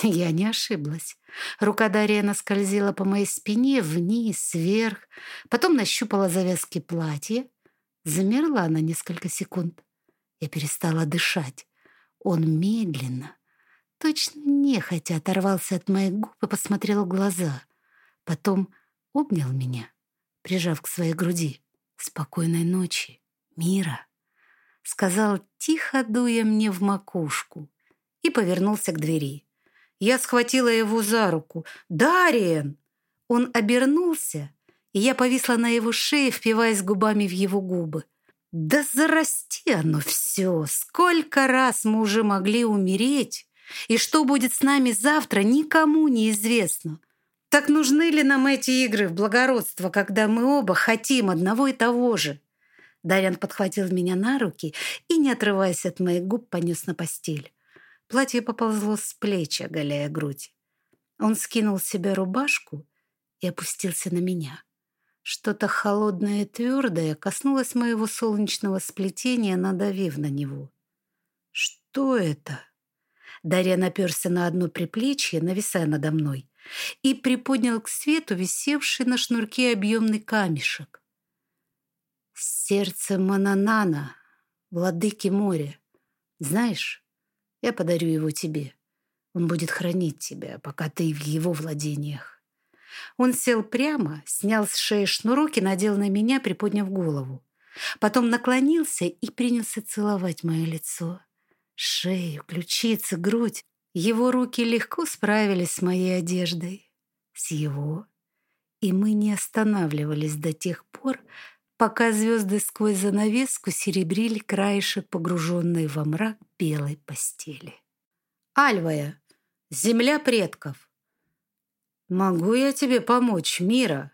Speaker 1: Я не ошиблась. Рука Дарьяна скользила по моей спине вниз, вверх, потом нащупала завязки платья. Замерла на несколько секунд. Я перестала дышать. Он медленно, точно нехотя оторвался от моих губ и посмотрел в глаза. Потом обнял меня, прижав к своей груди. «Спокойной ночи, мира!» Сказал, тихо дуя мне в макушку, и повернулся к двери. Я схватила его за руку. «Дариен!» Он обернулся, и я повисла на его шее, впиваясь губами в его губы. Да зарасти оно все! Сколько раз мы уже могли умереть, и что будет с нами завтра, никому не известно. Так нужны ли нам эти игры в благородство, когда мы оба хотим одного и того же? Дарьян подхватил меня на руки и, не отрываясь от моих губ, понес на постель. Платье поползло с плеч, оголяя грудь. Он скинул с себя рубашку и опустился на меня. Что-то холодное и твердое коснулось моего солнечного сплетения, надавив на него. «Что это?» Дарья наперся на одно приплечье, нависая надо мной, и приподнял к свету висевший на шнурке объемный камешек. «Сердце Мананана, владыки моря. Знаешь, я подарю его тебе. Он будет хранить тебя, пока ты в его владениях. Он сел прямо, снял с шеи шнурок и надел на меня, приподняв голову. Потом наклонился и принялся целовать мое лицо. Шею, ключицы, грудь. Его руки легко справились с моей одеждой. С его. И мы не останавливались до тех пор, пока звезды сквозь занавеску серебрили краешек, погруженной во мрак белой постели. Альвая, земля предков. «Могу я тебе помочь, Мира?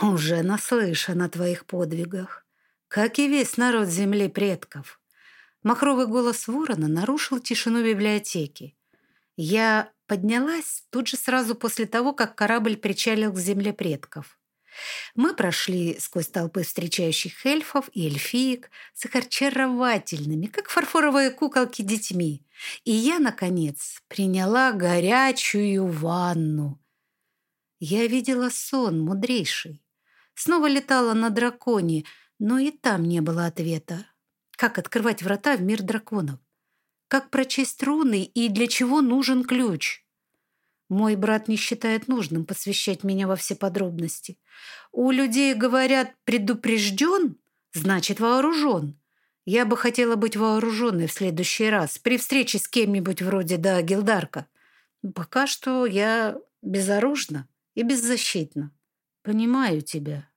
Speaker 1: Уже наслышан о твоих подвигах, как и весь народ земли предков». Махровый голос ворона нарушил тишину библиотеки. Я поднялась тут же сразу после того, как корабль причалил к земле предков. Мы прошли сквозь толпы встречающих эльфов и эльфиек с их очаровательными, как фарфоровые куколки, детьми. И я, наконец, приняла горячую ванну, я видела сон мудрейший. Снова летала на драконе, но и там не было ответа. Как открывать врата в мир драконов? Как прочесть руны и для чего нужен ключ? Мой брат не считает нужным посвящать меня во все подробности. У людей говорят «предупрежден», значит вооружен. Я бы хотела быть вооруженной в следующий раз при встрече с кем-нибудь вроде да Гилдарка. Пока что я безоружна и беззащитна. Понимаю тебя.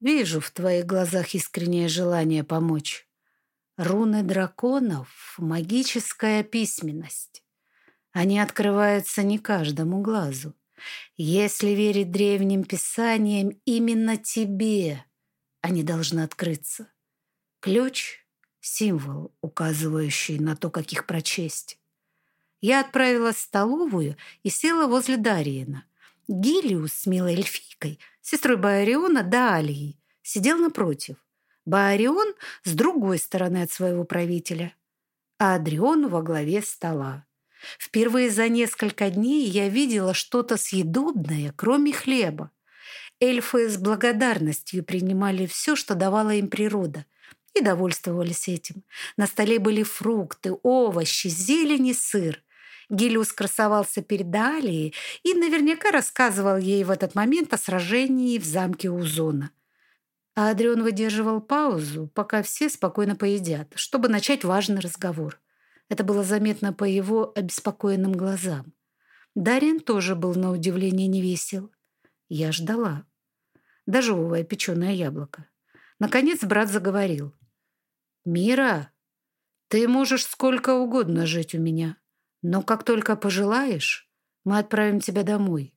Speaker 1: Вижу в твоих глазах искреннее желание помочь. Руны драконов — магическая письменность. Они открываются не каждому глазу. Если верить древним писаниям, именно тебе они должны открыться. Ключ — символ, указывающий на то, как их прочесть. Я отправилась в столовую и села возле Дарьина. Гилиус с милой эльфийкой, сестрой Баариона Даалией, сидел напротив. Баарион с другой стороны от своего правителя, а Адрион во главе стола. Впервые за несколько дней я видела что-то съедобное, кроме хлеба. Эльфы с благодарностью принимали все, что давала им природа, и довольствовались этим. На столе были фрукты, овощи, зелень и сыр. Гелиус красовался перед Далией и наверняка рассказывал ей в этот момент о сражении в замке Узона. А Адрион выдерживал паузу, пока все спокойно поедят, чтобы начать важный разговор. Это было заметно по его обеспокоенным глазам. Дарьян тоже был на удивление невесел. Я ждала, дожевывая печеное яблоко. Наконец брат заговорил. «Мира, ты можешь сколько угодно жить у меня, но как только пожелаешь, мы отправим тебя домой.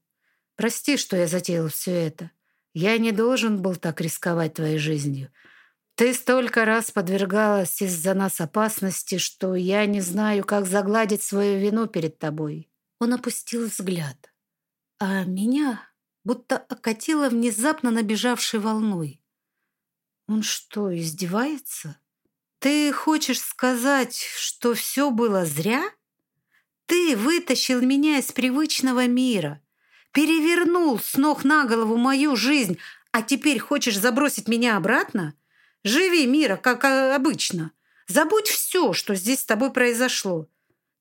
Speaker 1: Прости, что я затеял все это. Я не должен был так рисковать твоей жизнью. Ты столько раз подвергалась из-за нас опасности, что я не знаю, как загладить свою вину перед тобой». Он опустил взгляд, а меня будто окатило внезапно набежавшей волной. Он что, издевается? Ты хочешь сказать, что все было зря? Ты вытащил меня из привычного мира, перевернул с ног на голову мою жизнь, а теперь хочешь забросить меня обратно? Живи, Мира, как обычно. Забудь все, что здесь с тобой произошло.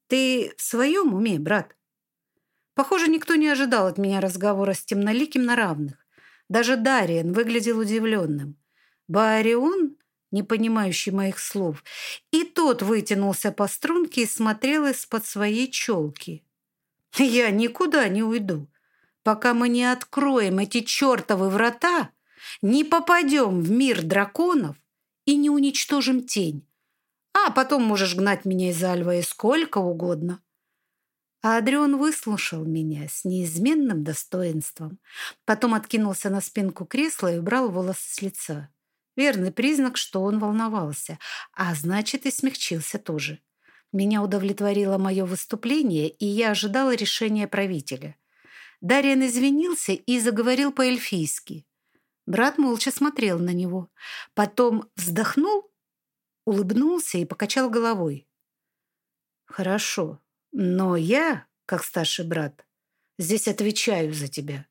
Speaker 1: Ты в своем уме, брат? Похоже, никто не ожидал от меня разговора с темноликим на равных. Даже Дариен выглядел удивленным. Баарион не понимающий моих слов, и тот вытянулся по струнке и смотрел из-под своей челки. «Я никуда не уйду, пока мы не откроем эти чертовы врата, не попадем в мир драконов и не уничтожим тень. А потом можешь гнать меня из Альвы сколько угодно». А Адрион выслушал меня с неизменным достоинством. Потом откинулся на спинку кресла и убрал волосы с лица. Верный признак, что он волновался, а значит и смягчился тоже. Меня удовлетворило мое выступление, и я ожидала решения правителя. Дарьян извинился и заговорил по-эльфийски. Брат молча смотрел на него. Потом вздохнул, улыбнулся и покачал головой. «Хорошо, но я, как старший брат, здесь отвечаю за тебя.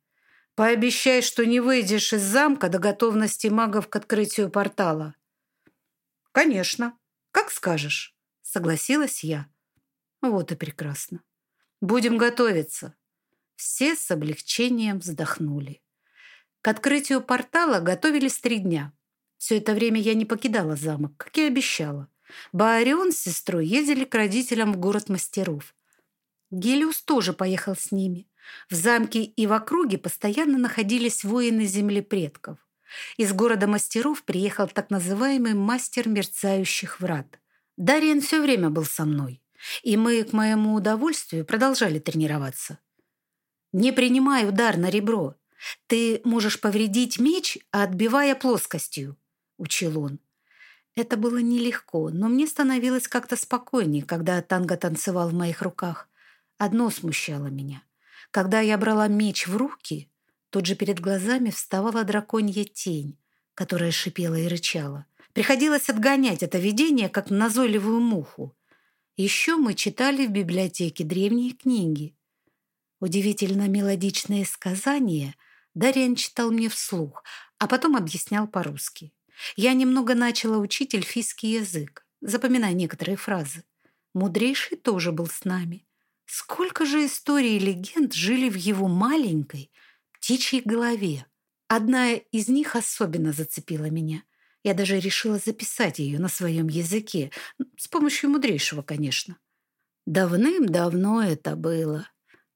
Speaker 1: Пообещай, что не выйдешь из замка до готовности магов к открытию портала. Конечно, как скажешь, согласилась я. Вот и прекрасно. Будем готовиться. Все с облегчением вздохнули. К открытию портала готовились три дня. Все это время я не покидала замок, как и обещала. Баарион с сестрой ездили к родителям в город мастеров. Гелиус тоже поехал с ними. В замке и в округе постоянно находились воины земли предков. Из города мастеров приехал так называемый мастер мерцающих врат. Дариен все время был со мной, и мы, к моему удовольствию, продолжали тренироваться. «Не принимай удар на ребро. Ты можешь повредить меч, отбивая плоскостью», — учил он. Это было нелегко, но мне становилось как-то спокойнее, когда танго танцевал в моих руках. Одно смущало меня — когда я брала меч в руки, тут же перед глазами вставала драконья тень, которая шипела и рычала. Приходилось отгонять это видение, как назойливую муху. Еще мы читали в библиотеке древние книги. Удивительно мелодичные сказания Дарьян читал мне вслух, а потом объяснял по-русски. Я немного начала учить эльфийский язык, запоминая некоторые фразы. Мудрейший тоже был с нами. Сколько же историй и легенд жили в его маленькой птичьей голове. Одна из них особенно зацепила меня. Я даже решила записать ее на своем языке, с помощью мудрейшего, конечно. Давным-давно это было.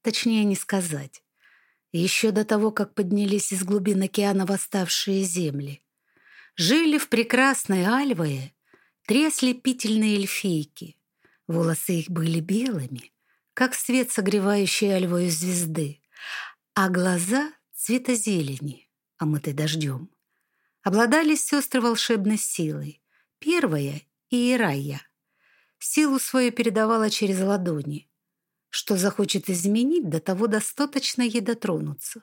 Speaker 1: Точнее не сказать. Еще до того, как поднялись из глубин океана восставшие земли. Жили в прекрасной Альвае три ослепительные эльфийки. Волосы их были белыми, как свет, согревающий альвою звезды, а глаза цвета зелени, омытой дождем. Обладали сестры волшебной силой. Первая — Иерайя. Силу свою передавала через ладони. Что захочет изменить, до того достаточно ей дотронуться.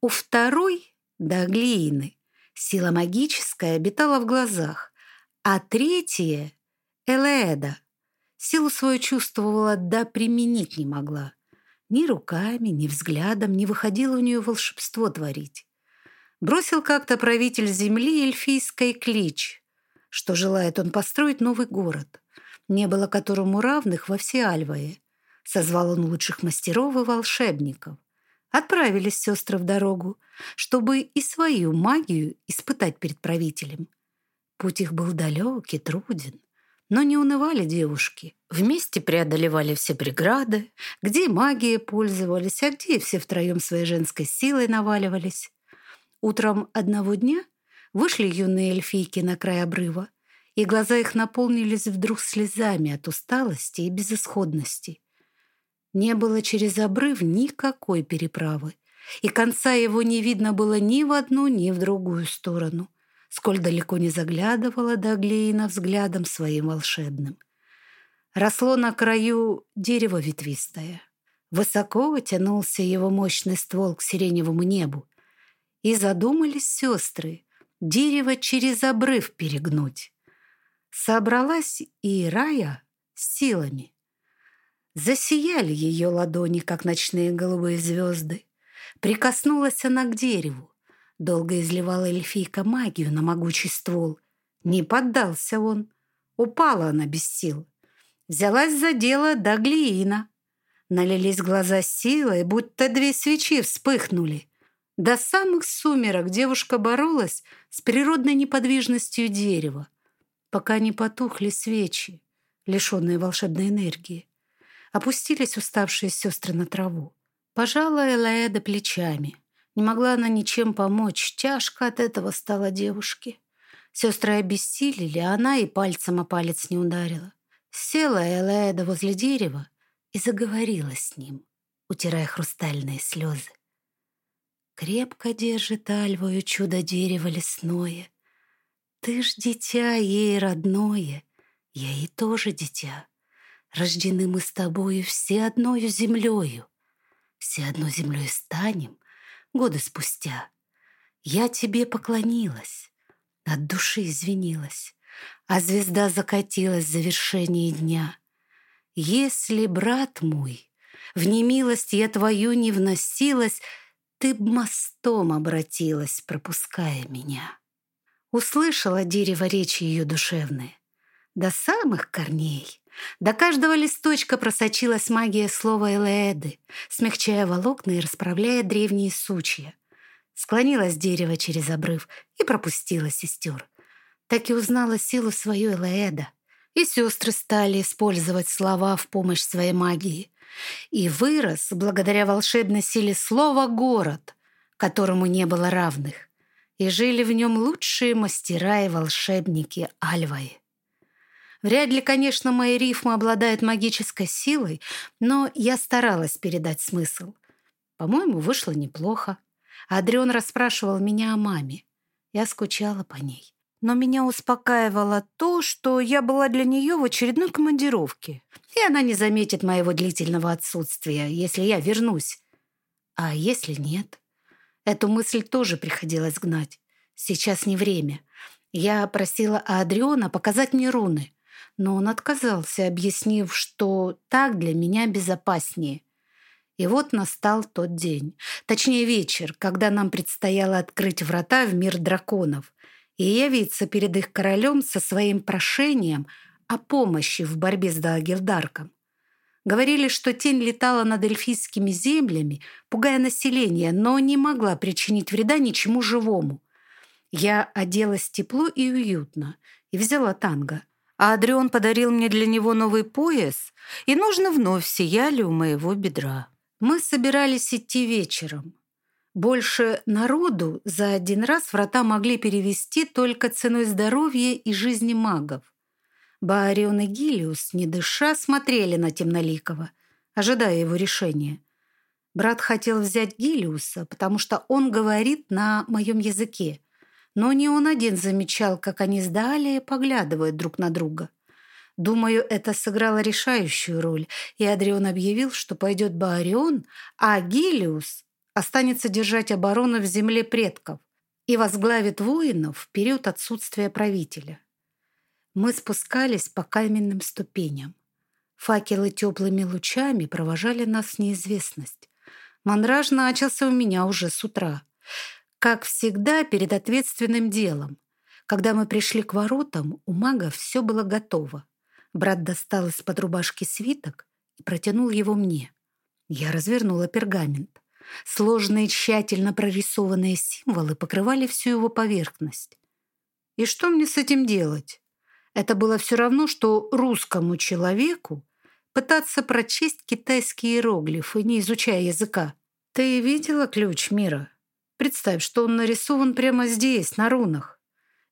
Speaker 1: У второй, до глины, сила магическая обитала в глазах, а третья — Эледа, Силу свою чувствовала, да применить не могла. Ни руками, ни взглядом не выходило у нее волшебство творить. Бросил как-то правитель земли эльфийской клич, что желает он построить новый город, не было которому равных во всей Альвае. Созвал он лучших мастеров и волшебников. Отправились сестры в дорогу, чтобы и свою магию испытать перед правителем. Путь их был далек и труден. Но не унывали девушки. Вместе преодолевали все преграды, где магией пользовались, а где все втроем своей женской силой наваливались. Утром одного дня вышли юные эльфийки на край обрыва, и глаза их наполнились вдруг слезами от усталости и безысходности. Не было через обрыв никакой переправы, и конца его не видно было ни в одну, ни в другую сторону. сколь далеко не заглядывала Даглиина взглядом своим волшебным. Росло на краю дерево ветвистое. Высоко тянулся его мощный ствол к сиреневому небу. И задумались сестры дерево через обрыв перегнуть. Собралась и Рая с силами. Засияли ее ладони, как ночные голубые звезды. Прикоснулась она к дереву. Долго изливала эльфийка магию на могучий ствол. Не поддался он. Упала она без сил. Взялась за дело до глиина. Налились глаза силой, будто две свечи вспыхнули. До самых сумерок девушка боролась с природной неподвижностью дерева, пока не потухли свечи, лишенные волшебной энергии. Опустились уставшие сестры на траву. Пожала Элаэда плечами. Не могла она ничем помочь. Тяжко от этого стало девушке. Сестры обессилели, а она и пальцем о палец не ударила. Села Элаэда возле дерева и заговорила с ним, утирая хрустальные слезы. Крепко держит Альвою чудо-дерево лесное. Ты ж дитя ей родное, я ей тоже дитя. Рождены мы с тобою все одною землею. Все одной землей станем годы спустя. Я тебе поклонилась, от души извинилась, а звезда закатилась в завершении дня. Если, брат мой, в немилость я твою не вносилась, ты б мостом обратилась, пропуская меня. Услышала дерево речи ее душевные. До самых корней, до каждого листочка просочилась магия слова Элеэды, смягчая волокна и расправляя древние сучья. Склонилось дерево через обрыв и пропустила сестер. Так и узнала силу свою Элеэда. И сестры стали использовать слова в помощь своей магии. И вырос, благодаря волшебной силе слова, город, которому не было равных. И жили в нем лучшие мастера и волшебники Альваи. Вряд ли, конечно, мои рифмы обладают магической силой, но я старалась передать смысл. По-моему, вышло неплохо. Адрион расспрашивал меня о маме. Я скучала по ней. Но меня успокаивало то, что я была для нее в очередной командировке, и она не заметит моего длительного отсутствия, если я вернусь. А если нет? Эту мысль тоже приходилось гнать. Сейчас не время. Я просила Адриона показать мне руны но он отказался, объяснив, что так для меня безопаснее. И вот настал тот день, точнее вечер, когда нам предстояло открыть врата в мир драконов и явиться перед их королем со своим прошением о помощи в борьбе с Дагердарком. Говорили, что тень летала над эльфийскими землями, пугая население, но не могла причинить вреда ничему живому. Я оделась тепло и уютно и взяла танго – а Адрион подарил мне для него новый пояс, и нужно вновь сияли у моего бедра. Мы собирались идти вечером. Больше народу за один раз врата могли перевести только ценой здоровья и жизни магов. Баарион и Гилиус, не дыша, смотрели на Темноликова, ожидая его решения. Брат хотел взять Гилиуса, потому что он говорит на моем языке, но не он один замечал, как они с Далией поглядывают друг на друга. Думаю, это сыграло решающую роль, и Адрион объявил, что пойдет Баарион, а Гилиус останется держать оборону в земле предков и возглавит воинов в период отсутствия правителя. Мы спускались по каменным ступеням. Факелы теплыми лучами провожали нас в неизвестность. Мандраж начался у меня уже с утра. Как всегда, перед ответственным делом. Когда мы пришли к воротам, у мага все было готово. Брат достал из-под рубашки свиток и протянул его мне. Я развернула пергамент. Сложные, тщательно прорисованные символы покрывали всю его поверхность. И что мне с этим делать? Это было все равно, что русскому человеку пытаться прочесть китайские иероглифы, не изучая языка. Ты видела ключ мира? Представь, что он нарисован прямо здесь, на рунах.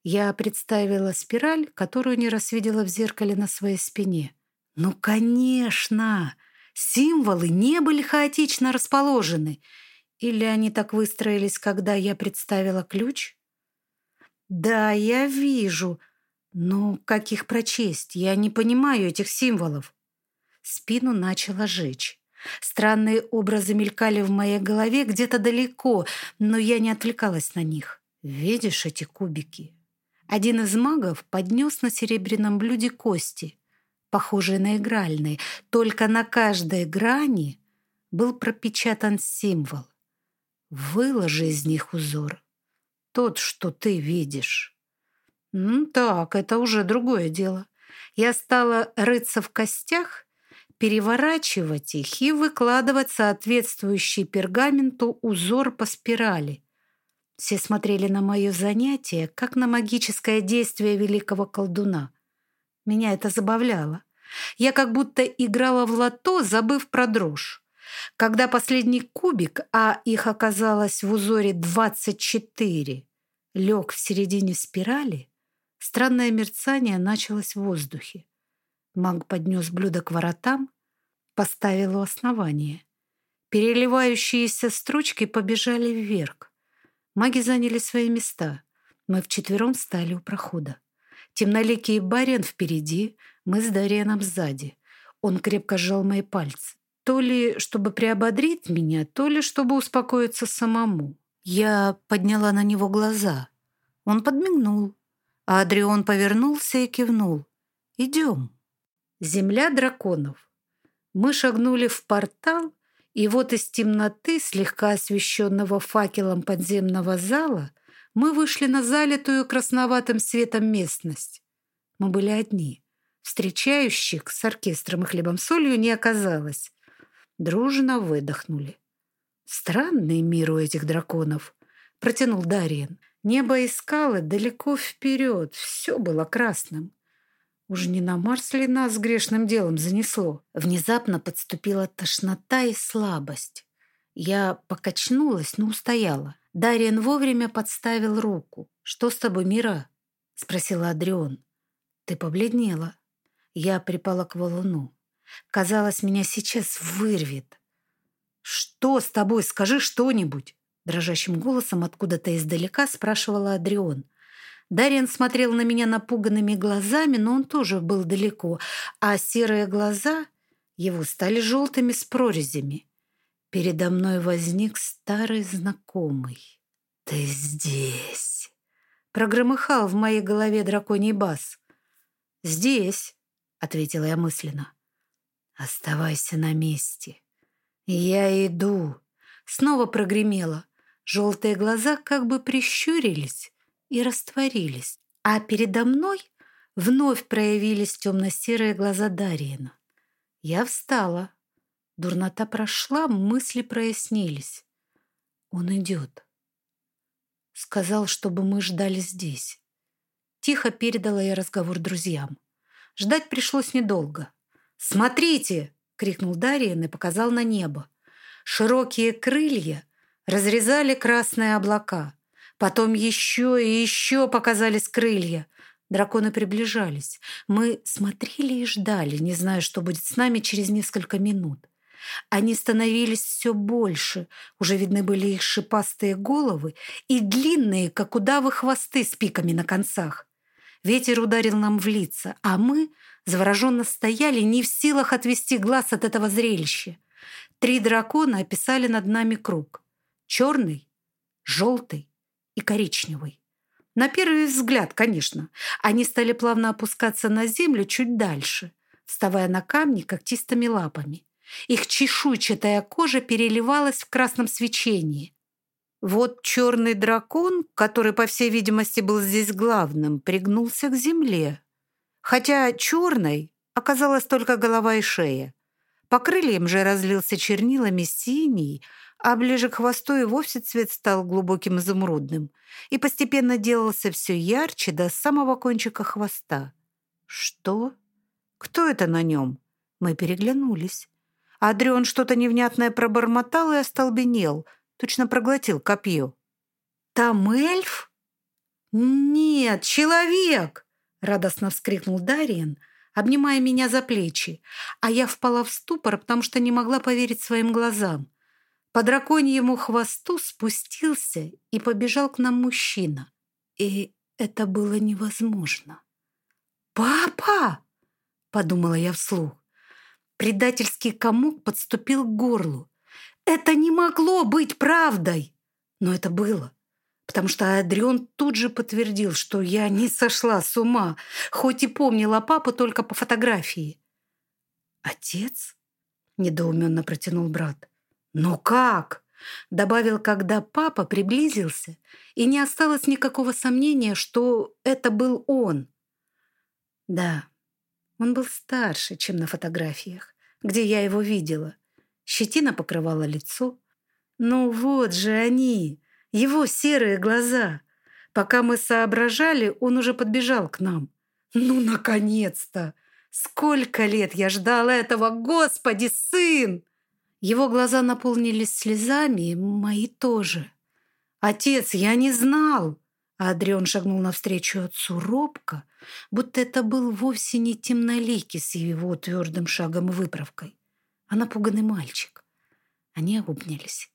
Speaker 1: Я представила спираль, которую не раз видела в зеркале на своей спине. Ну, конечно! Символы не были хаотично расположены. Или они так выстроились, когда я представила ключ? «Да, я вижу. Но как их прочесть? Я не понимаю этих символов». Спину начала жечь. Странные образы мелькали в моей голове где-то далеко, но я не отвлекалась на них. «Видишь эти кубики?» Один из магов поднес на серебряном блюде кости, похожие на игральные, только на каждой грани был пропечатан символ. Выложи из них узор. Тот, что ты видишь. Ну, так, это уже другое дело. Я стала рыться в костях, переворачивать их и выкладывать соответствующий пергаменту узор по спирали. Все смотрели на мое занятие, как на магическое действие великого колдуна. Меня это забавляло. Я как будто играла в лото, забыв про дрожь. Когда последний кубик, а их оказалось в узоре 24, лег в середине спирали, странное мерцание началось в воздухе. Маг поднес блюдо к воротам, поставил у основания. Переливающиеся строчки побежали вверх. Маги заняли свои места. Мы вчетвером встали у прохода. Темноликий барин впереди, мы с Дарианом сзади. Он крепко сжал мои пальцы. То ли чтобы приободрить меня, то ли чтобы успокоиться самому. Я подняла на него глаза. Он подмигнул, а Адрион повернулся и кивнул. «Идем». Земля драконов. Мы шагнули в портал, и вот из темноты, слегка освещенного факелом подземного зала, мы вышли на залитую красноватым светом местность. Мы были одни. Встречающих с оркестром и хлебом-солью не оказалось дружно выдохнули. «Странный мир у этих драконов», — протянул Дариен. «Небо и скалы далеко вперед, все было красным. Уж не на Марс ли нас грешным делом занесло?» Внезапно подступила тошнота и слабость. Я покачнулась, но устояла. Дариен вовремя подставил руку. «Что с тобой, Мира?» — спросила Адрион. «Ты побледнела». Я припала к валуну. Казалось, меня сейчас вырвет. «Что с тобой? Скажи что-нибудь!» Дрожащим голосом откуда-то издалека спрашивала Адрион. Дарьян смотрел на меня напуганными глазами, но он тоже был далеко, а серые глаза его стали желтыми с прорезями. Передо мной возник старый знакомый. «Ты здесь!» Прогромыхал в моей голове драконий бас. «Здесь», — ответила я мысленно. «Оставайся на месте». «Я иду». Снова прогремело. Желтые глаза как бы прищурились и растворились. А передо мной вновь проявились темно-серые глаза Дарьина. Я встала. Дурнота прошла, мысли прояснились. Он идет. Сказал, чтобы мы ждали здесь. Тихо передала я разговор друзьям. Ждать пришлось недолго. «Смотрите!» — крикнул Дариен и показал на небо. Широкие крылья разрезали красные облака. Потом еще и еще показались крылья. Драконы приближались. Мы смотрели и ждали, не зная, что будет с нами через несколько минут. Они становились все больше. Уже видны были их шипастые головы и длинные, как удавы, хвосты с пиками на концах. Ветер ударил нам в лица, а мы завороженно стояли, не в силах отвести глаз от этого зрелища. Три дракона описали над нами круг. Черный, желтый и коричневый. На первый взгляд, конечно. Они стали плавно опускаться на землю чуть дальше, вставая на камни когтистыми лапами. Их чешуйчатая кожа переливалась в красном свечении. Вот черный дракон, который, по всей видимости, был здесь главным, пригнулся к земле, хотя черной оказалась только голова и шея. По крыльям же разлился чернилами синий, а ближе к хвосту и вовсе цвет стал глубоким изумрудным и постепенно делался все ярче до самого кончика хвоста. «Что? Кто это на нем?» Мы переглянулись. Адрион что-то невнятное пробормотал и остолбенел, точно проглотил копье. «Там эльф?» «Нет, человек!» радостно вскрикнул Дариен, обнимая меня за плечи, а я впала в ступор, потому что не могла поверить своим глазам. По драконьему хвосту спустился и побежал к нам мужчина. И это было невозможно. «Папа!» — подумала я вслух. Предательский комок подступил к горлу. Это не могло быть правдой! Но это было потому что Адрион тут же подтвердил, что я не сошла с ума, хоть и помнила папу только по фотографии. «Отец?» — недоуменно протянул брат. «Ну как?» — добавил, когда папа приблизился, и не осталось никакого сомнения, что это был он. Да, он был старше, чем на фотографиях, где я его видела. Щетина покрывала лицо. Ну вот же они, его серые глаза. Пока мы соображали, он уже подбежал к нам. Ну, наконец-то! Сколько лет я ждал этого, Господи, сын! Его глаза наполнились слезами, мои тоже. «Отец, я не знал!» А Адрион шагнул навстречу отцу робко, будто это был вовсе не темноликий с его твердым шагом и выправкой, а напуганный мальчик. Они обнялись.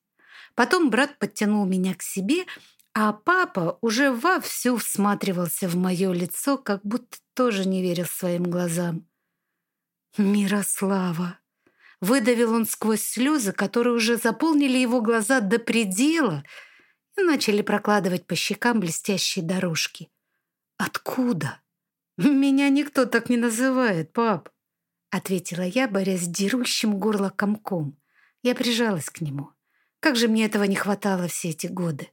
Speaker 1: Потом брат подтянул меня к себе, а папа уже вовсю всматривался в мое лицо, как будто тоже не верил своим глазам. «Мирослава!» Выдавил он сквозь слезы, которые уже заполнили его глаза до предела и начали прокладывать по щекам блестящие дорожки. «Откуда?» «Меня никто так не называет, пап», — ответила я, борясь с дерущим горло комком. Я прижалась к нему. Как же мне этого не хватало все эти годы.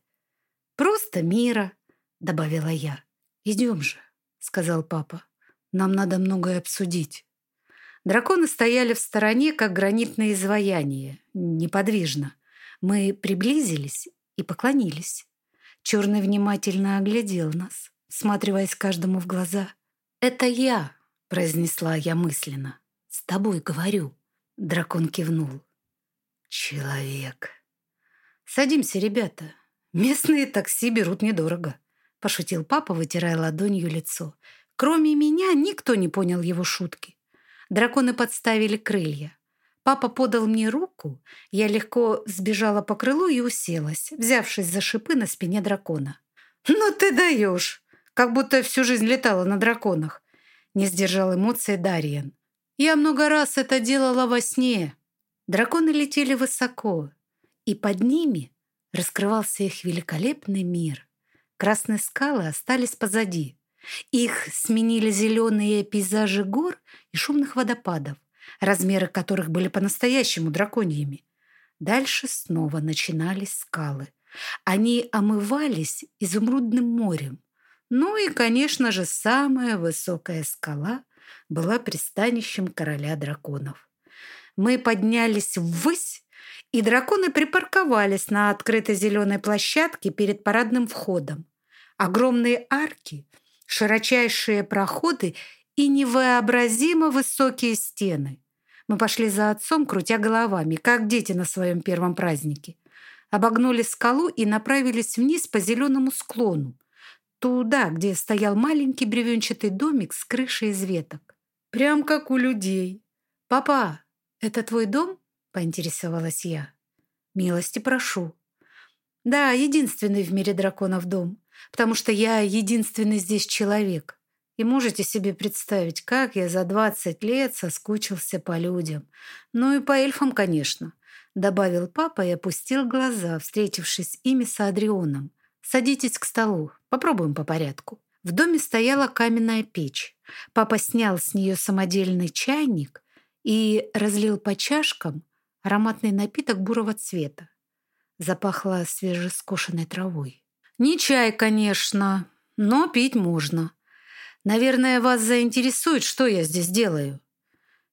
Speaker 1: Просто мира, добавила я. Идем же, сказал папа. Нам надо многое обсудить. Драконы стояли в стороне, как гранитное изваяние, неподвижно. Мы приблизились и поклонились. Черный внимательно оглядел нас, всматриваясь каждому в глаза. «Это я», — произнесла я мысленно. «С тобой говорю». Дракон кивнул. «Человек», «Садимся, ребята. Местные такси берут недорого», — пошутил папа, вытирая ладонью лицо. Кроме меня никто не понял его шутки. Драконы подставили крылья. Папа подал мне руку, я легко сбежала по крылу и уселась, взявшись за шипы на спине дракона. «Ну ты даешь! Как будто всю жизнь летала на драконах!» Не сдержал эмоции Дарьян. «Я много раз это делала во сне. Драконы летели высоко, и под ними раскрывался их великолепный мир. Красные скалы остались позади. Их сменили зеленые пейзажи гор и шумных водопадов, размеры которых были по-настоящему драконьями. Дальше снова начинались скалы. Они омывались изумрудным морем. Ну и, конечно же, самая высокая скала была пристанищем короля драконов. Мы поднялись ввысь и драконы припарковались на открытой зеленой площадке перед парадным входом. Огромные арки, широчайшие проходы и невообразимо высокие стены. Мы пошли за отцом, крутя головами, как дети на своем первом празднике. Обогнули скалу и направились вниз по зеленому склону, туда, где стоял маленький бревенчатый домик с крышей из веток. Прям как у людей. «Папа, это твой дом?» поинтересовалась я. «Милости прошу». «Да, единственный в мире драконов дом, потому что я единственный здесь человек. И можете себе представить, как я за двадцать лет соскучился по людям. Ну и по эльфам, конечно», — добавил папа и опустил глаза, встретившись ими с Адрионом. «Садитесь к столу, попробуем по порядку». В доме стояла каменная печь. Папа снял с нее самодельный чайник и разлил по чашкам ароматный напиток бурого цвета. Запахло свежескошенной травой. Не чай, конечно, но пить можно. Наверное, вас заинтересует, что я здесь делаю.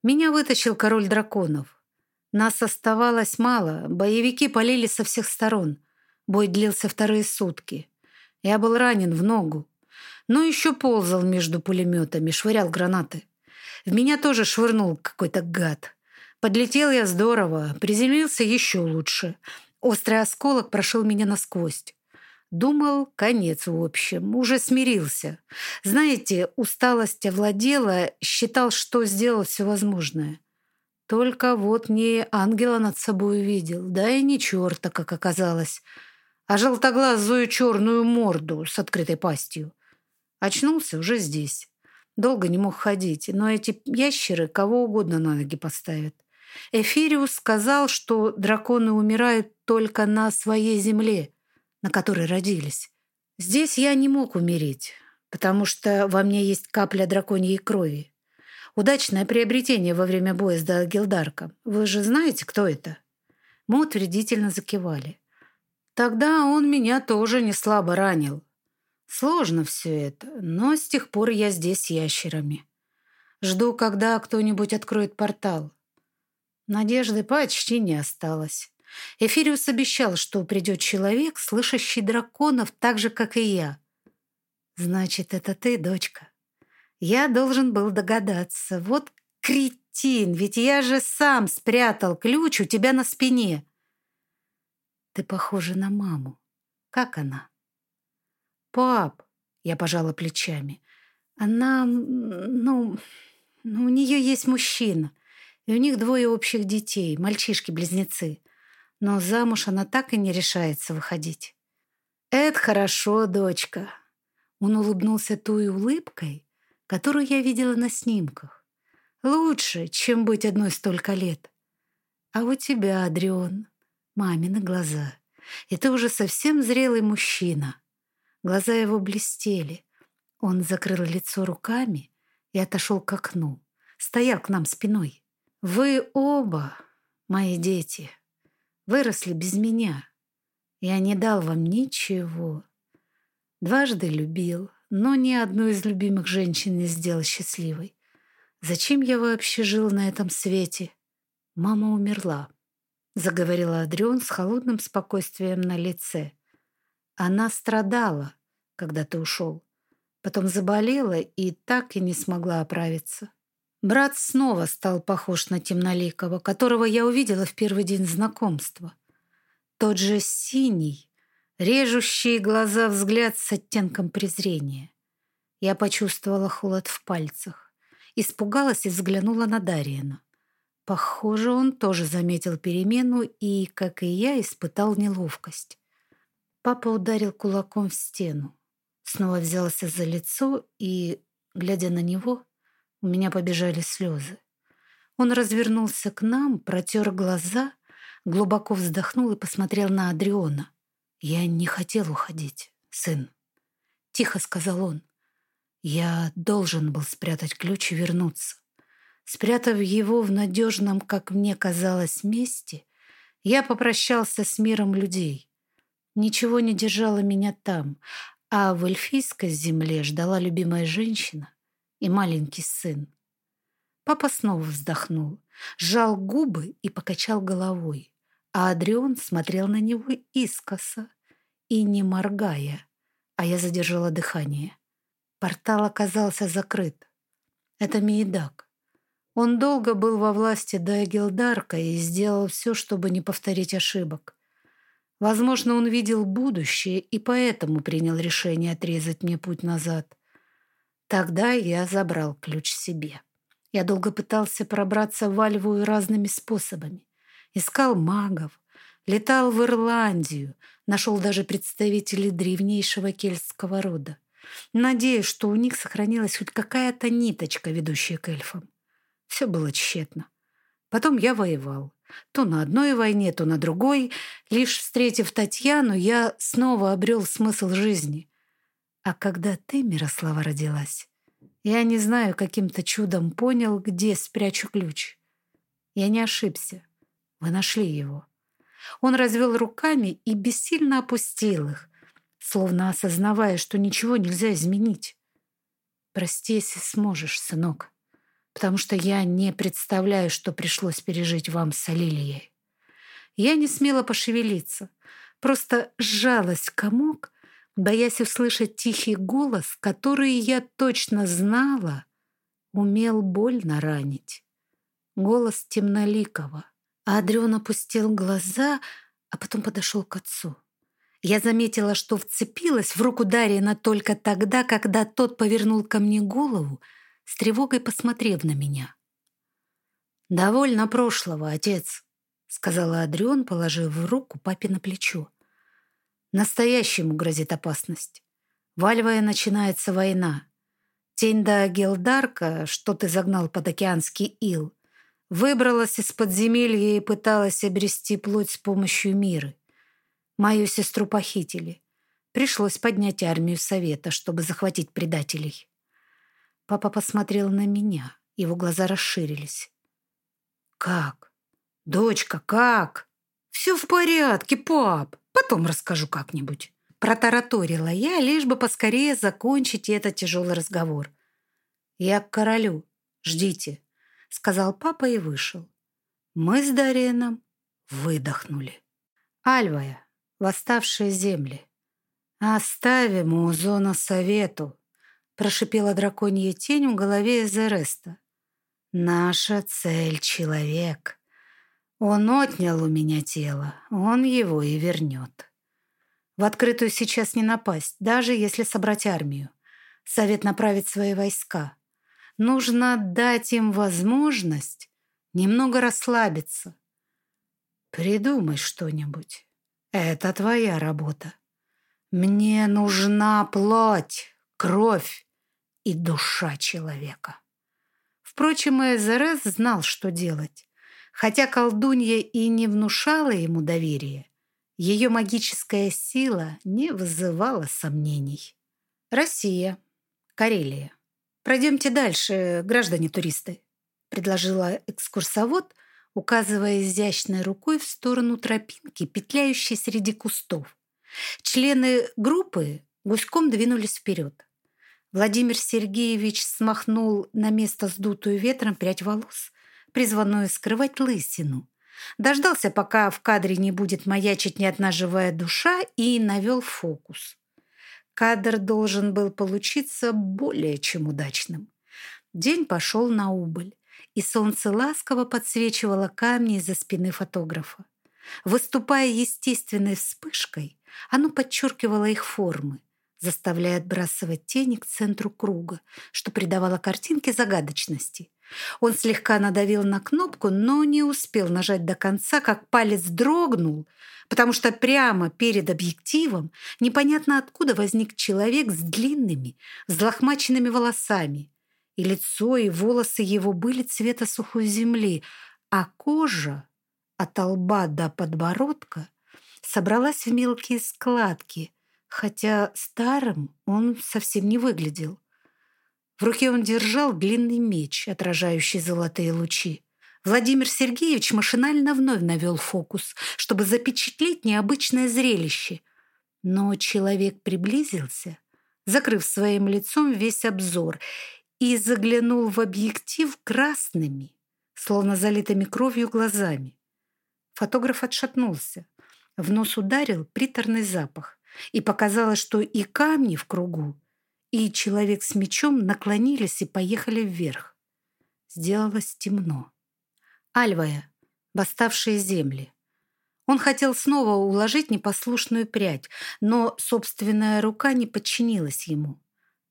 Speaker 1: Меня вытащил король драконов. Нас оставалось мало, боевики полили со всех сторон. Бой длился вторые сутки. Я был ранен в ногу, но еще ползал между пулеметами, швырял гранаты. В меня тоже швырнул какой-то гад. Подлетел я здорово, приземлился еще лучше. Острый осколок прошел меня насквозь. Думал, конец в общем, уже смирился. Знаете, усталость овладела, считал, что сделал все возможное. Только вот не ангела над собой увидел, да и не черта, как оказалось, а желтоглазую черную морду с открытой пастью. Очнулся уже здесь. Долго не мог ходить, но эти ящеры кого угодно на ноги поставят. Эфириус сказал, что драконы умирают только на своей земле, на которой родились. Здесь я не мог умереть, потому что во мне есть капля драконьей крови. Удачное приобретение во время боя с Дагилдарком. Вы же знаете, кто это?» Мы утвердительно закивали. «Тогда он меня тоже не слабо ранил. Сложно все это, но с тех пор я здесь с ящерами. Жду, когда кто-нибудь откроет портал. Надежды почти не осталось. Эфириус обещал, что придет человек, слышащий драконов так же, как и я. Значит, это ты, дочка. Я должен был догадаться. Вот кретин, ведь я же сам спрятал ключ у тебя на спине. Ты похожа на маму. Как она? Пап, я пожала плечами. Она, ну, ну у нее есть мужчина. И у них двое общих детей, мальчишки-близнецы. Но замуж она так и не решается выходить. «Это хорошо, дочка». Он улыбнулся той улыбкой, которую я видела на снимках. «Лучше, чем быть одной столько лет. А у тебя, Адрион, мамины глаза. И ты уже совсем зрелый мужчина». Глаза его блестели. Он закрыл лицо руками и отошел к окну. Стоял к нам спиной. Вы оба, мои дети, выросли без меня. Я не дал вам ничего. Дважды любил, но ни одну из любимых женщин не сделал счастливой. Зачем я вообще жил на этом свете? Мама умерла, заговорила Адрион с холодным спокойствием на лице. Она страдала, когда ты ушел. Потом заболела и так и не смогла оправиться. Брат снова стал похож на темноликого, которого я увидела в первый день знакомства. Тот же синий, режущий глаза взгляд с оттенком презрения. Я почувствовала холод в пальцах, испугалась и взглянула на Дариена. Похоже, он тоже заметил перемену и, как и я, испытал неловкость. Папа ударил кулаком в стену, снова взялся за лицо и, глядя на него, у меня побежали слезы. Он развернулся к нам, протер глаза, глубоко вздохнул и посмотрел на Адриона. «Я не хотел уходить, сын», — тихо сказал он. «Я должен был спрятать ключ и вернуться. Спрятав его в надежном, как мне казалось, месте, я попрощался с миром людей. Ничего не держало меня там, а в эльфийской земле ждала любимая женщина, и маленький сын. Папа снова вздохнул, сжал губы и покачал головой, а Адрион смотрел на него искоса и не моргая, а я задержала дыхание. Портал оказался закрыт. Это Миедак. Он долго был во власти Дагилдарка и сделал все, чтобы не повторить ошибок. Возможно, он видел будущее и поэтому принял решение отрезать мне путь назад. Тогда я забрал ключ себе. Я долго пытался пробраться в Альву разными способами. Искал магов, летал в Ирландию, нашел даже представителей древнейшего кельтского рода. Надеюсь, что у них сохранилась хоть какая-то ниточка, ведущая к эльфам. Все было тщетно. Потом я воевал. То на одной войне, то на другой. Лишь встретив Татьяну, я снова обрел смысл жизни. А когда ты, Мирослава, родилась, я не знаю, каким-то чудом понял, где спрячу ключ. Я не ошибся. Вы нашли его. Он развел руками и бессильно опустил их, словно осознавая, что ничего нельзя изменить. Прости, если сможешь, сынок, потому что я не представляю, что пришлось пережить вам с Алилией. Я не смела пошевелиться, просто сжалась в комок, боясь услышать тихий голос, который я точно знала, умел больно ранить. Голос темноликого. А Адрион опустил глаза, а потом подошел к отцу. Я заметила, что вцепилась в руку Дарьяна только тогда, когда тот повернул ко мне голову, с тревогой посмотрев на меня. «Довольно прошлого, отец», — сказала Адрион, положив руку папе на плечо. Настоящему грозит опасность. В начинается война. Тень до Гелдарка, что ты загнал под океанский ил, выбралась из подземелья и пыталась обрести плоть с помощью мира. Мою сестру похитили. Пришлось поднять армию совета, чтобы захватить предателей. Папа посмотрел на меня. Его глаза расширились. «Как? Дочка, как?» «Все в порядке, пап. Потом расскажу как-нибудь». Протараторила я, лишь бы поскорее закончить этот тяжелый разговор. «Я к королю. Ждите», — сказал папа и вышел. Мы с Дариеном выдохнули. Альвая, восставшие земли. «Оставим у зона совету», — прошипела драконья тень в голове Эзереста. «Наша цель — человек. Он отнял у меня тело, он его и вернет». В открытую сейчас не напасть, даже если собрать армию. Совет направит свои войска. Нужно дать им возможность немного расслабиться. Придумай что-нибудь. Это твоя работа. Мне нужна плоть, кровь и душа человека. Впрочем, Эзерес знал, что делать. Хотя колдунья и не внушала ему доверия, ее магическая сила не вызывала сомнений. Россия. Карелия. «Пройдемте дальше, граждане-туристы», — предложила экскурсовод, указывая изящной рукой в сторону тропинки, петляющей среди кустов. Члены группы гуськом двинулись вперед. Владимир Сергеевич смахнул на место сдутую ветром прядь волос, призванную скрывать лысину, Дождался, пока в кадре не будет маячить ни одна живая душа, и навел фокус. Кадр должен был получиться более чем удачным. День пошел на убыль, и солнце ласково подсвечивало камни из-за спины фотографа. Выступая естественной вспышкой, оно подчеркивало их формы, заставляя отбрасывать тени к центру круга, что придавало картинке загадочности. Он слегка надавил на кнопку, но не успел нажать до конца, как палец дрогнул, потому что прямо перед объективом непонятно откуда возник человек с длинными, взлохмаченными волосами. И лицо, и волосы его были цвета сухой земли, а кожа от лба до подбородка собралась в мелкие складки, хотя старым он совсем не выглядел. В руке он держал длинный меч, отражающий золотые лучи. Владимир Сергеевич машинально вновь навел фокус, чтобы запечатлеть необычное зрелище. Но человек приблизился, закрыв своим лицом весь обзор, и заглянул в объектив красными, словно залитыми кровью глазами. Фотограф отшатнулся. В нос ударил приторный запах, и показалось, что и камни в кругу и человек с мечом наклонились и поехали вверх. Сделалось темно. Альвая, восставшие земли. Он хотел снова уложить непослушную прядь, но собственная рука не подчинилась ему.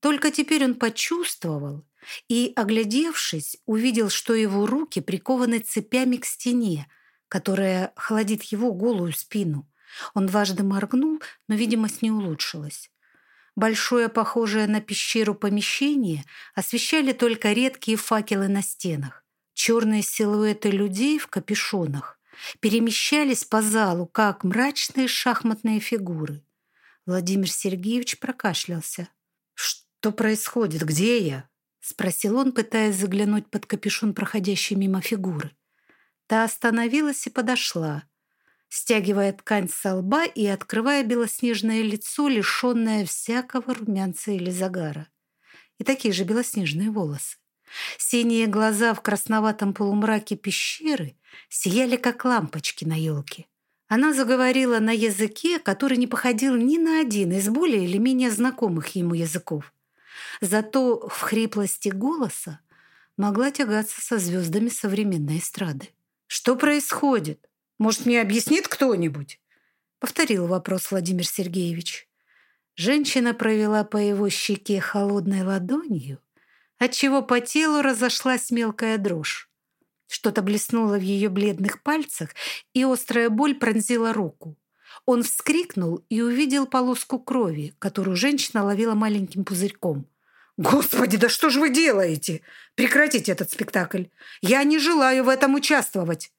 Speaker 1: Только теперь он почувствовал и, оглядевшись, увидел, что его руки прикованы цепями к стене, которая холодит его голую спину. Он дважды моргнул, но видимость не улучшилась. Большое, похожее на пещеру помещение освещали только редкие факелы на стенах. Черные силуэты людей в капюшонах перемещались по залу, как мрачные шахматные фигуры. Владимир Сергеевич прокашлялся. «Что происходит? Где я?» — спросил он, пытаясь заглянуть под капюшон проходящей мимо фигуры. Та остановилась и подошла стягивая ткань со лба и открывая белоснежное лицо, лишенное всякого румянца или загара. И такие же белоснежные волосы. Синие глаза в красноватом полумраке пещеры сияли, как лампочки на елке. Она заговорила на языке, который не походил ни на один из более или менее знакомых ему языков. Зато в хриплости голоса могла тягаться со звездами современной эстрады. «Что происходит?» Может, мне объяснит кто-нибудь?» Повторил вопрос Владимир Сергеевич. Женщина провела по его щеке холодной ладонью, отчего по телу разошлась мелкая дрожь. Что-то блеснуло в ее бледных пальцах, и острая боль пронзила руку. Он вскрикнул и увидел полоску крови, которую женщина ловила маленьким пузырьком. «Господи, да что же вы делаете? Прекратите этот спектакль. Я не желаю в этом участвовать!»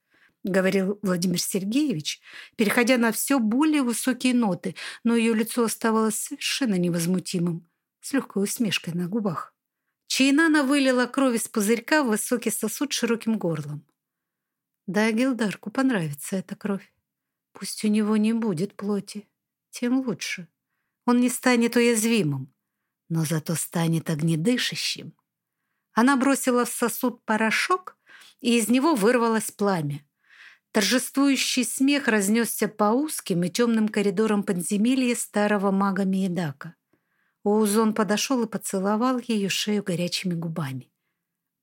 Speaker 1: Говорил Владимир Сергеевич, переходя на все более высокие ноты, но ее лицо оставалось совершенно невозмутимым, с легкой усмешкой на губах. Чайнана вылила кровь из пузырька в высокий сосуд широким горлом. Да, Гилдарку понравится эта кровь. Пусть у него не будет плоти, тем лучше. Он не станет уязвимым, но зато станет огнедышащим. Она бросила в сосуд порошок, и из него вырвалось пламя. Торжествующий смех разнесся по узким и темным коридорам подземелья старого мага Миедака. Оузон подошел и поцеловал ее шею горячими губами.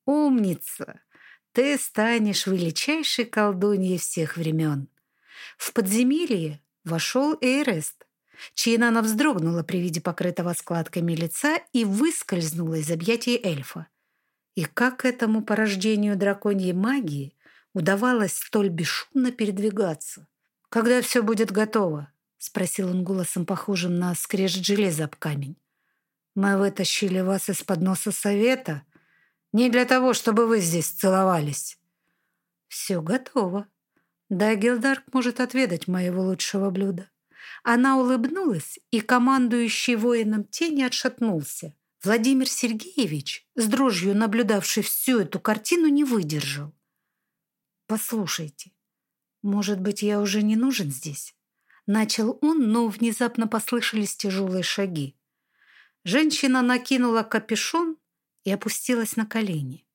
Speaker 1: «Умница! Ты станешь величайшей колдуньей всех времен!» В подземелье вошел Эйрест. Чейнана вздрогнула при виде покрытого складками лица и выскользнула из объятий эльфа. И как этому порождению драконьей магии удавалось столь бесшумно передвигаться? «Когда все будет готово?» — спросил он голосом, похожим на скрежет железа об камень. Мы вытащили вас из-под носа совета не для того, чтобы вы здесь целовались. Все готово. Да, Гилдарк может отведать моего лучшего блюда. Она улыбнулась, и командующий воином тени отшатнулся. Владимир Сергеевич, с дрожью наблюдавший всю эту картину, не выдержал. «Послушайте, может быть, я уже не нужен здесь?» Начал он, но внезапно послышались тяжелые шаги. Женщина накинула капюшон и опустилась на колени.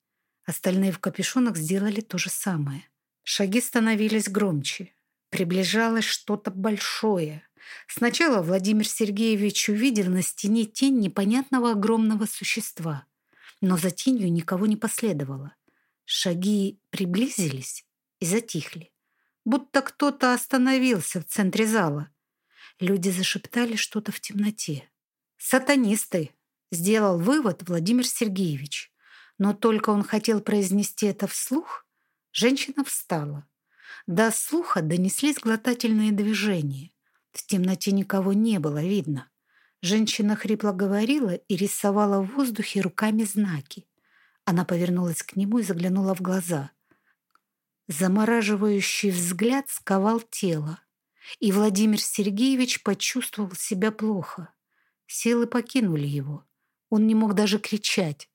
Speaker 1: Остальные в капюшонах сделали то же самое. Шаги становились громче. Приближалось что-то большое. Сначала Владимир Сергеевич увидел на стене тень непонятного огромного существа. Но за тенью никого не последовало. Шаги приблизились и затихли. Будто кто-то остановился в центре зала. Люди зашептали что-то в темноте. «Сатанисты», — сделал вывод Владимир Сергеевич. Но только он хотел произнести это вслух, женщина встала. До слуха донеслись глотательные движения. В темноте никого не было видно. Женщина хрипло говорила и рисовала в воздухе руками знаки. Она повернулась к нему и заглянула в глаза. Замораживающий взгляд сковал тело, и Владимир Сергеевич почувствовал себя плохо. Силы покинули его. Он не мог даже кричать.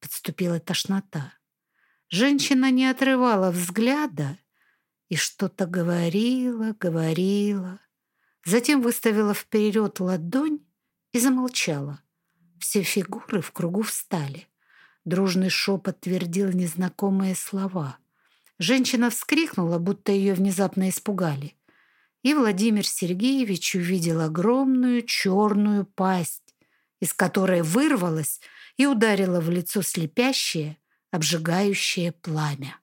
Speaker 1: Подступила тошнота. Женщина не отрывала взгляда и что-то говорила, говорила. Затем выставила вперед ладонь и замолчала. Все фигуры в кругу встали. Дружный шепот твердил незнакомые слова. Женщина вскрикнула, будто ее внезапно испугали и Владимир Сергеевич увидел огромную черную пасть, из которой вырвалось и ударило в лицо слепящее, обжигающее пламя.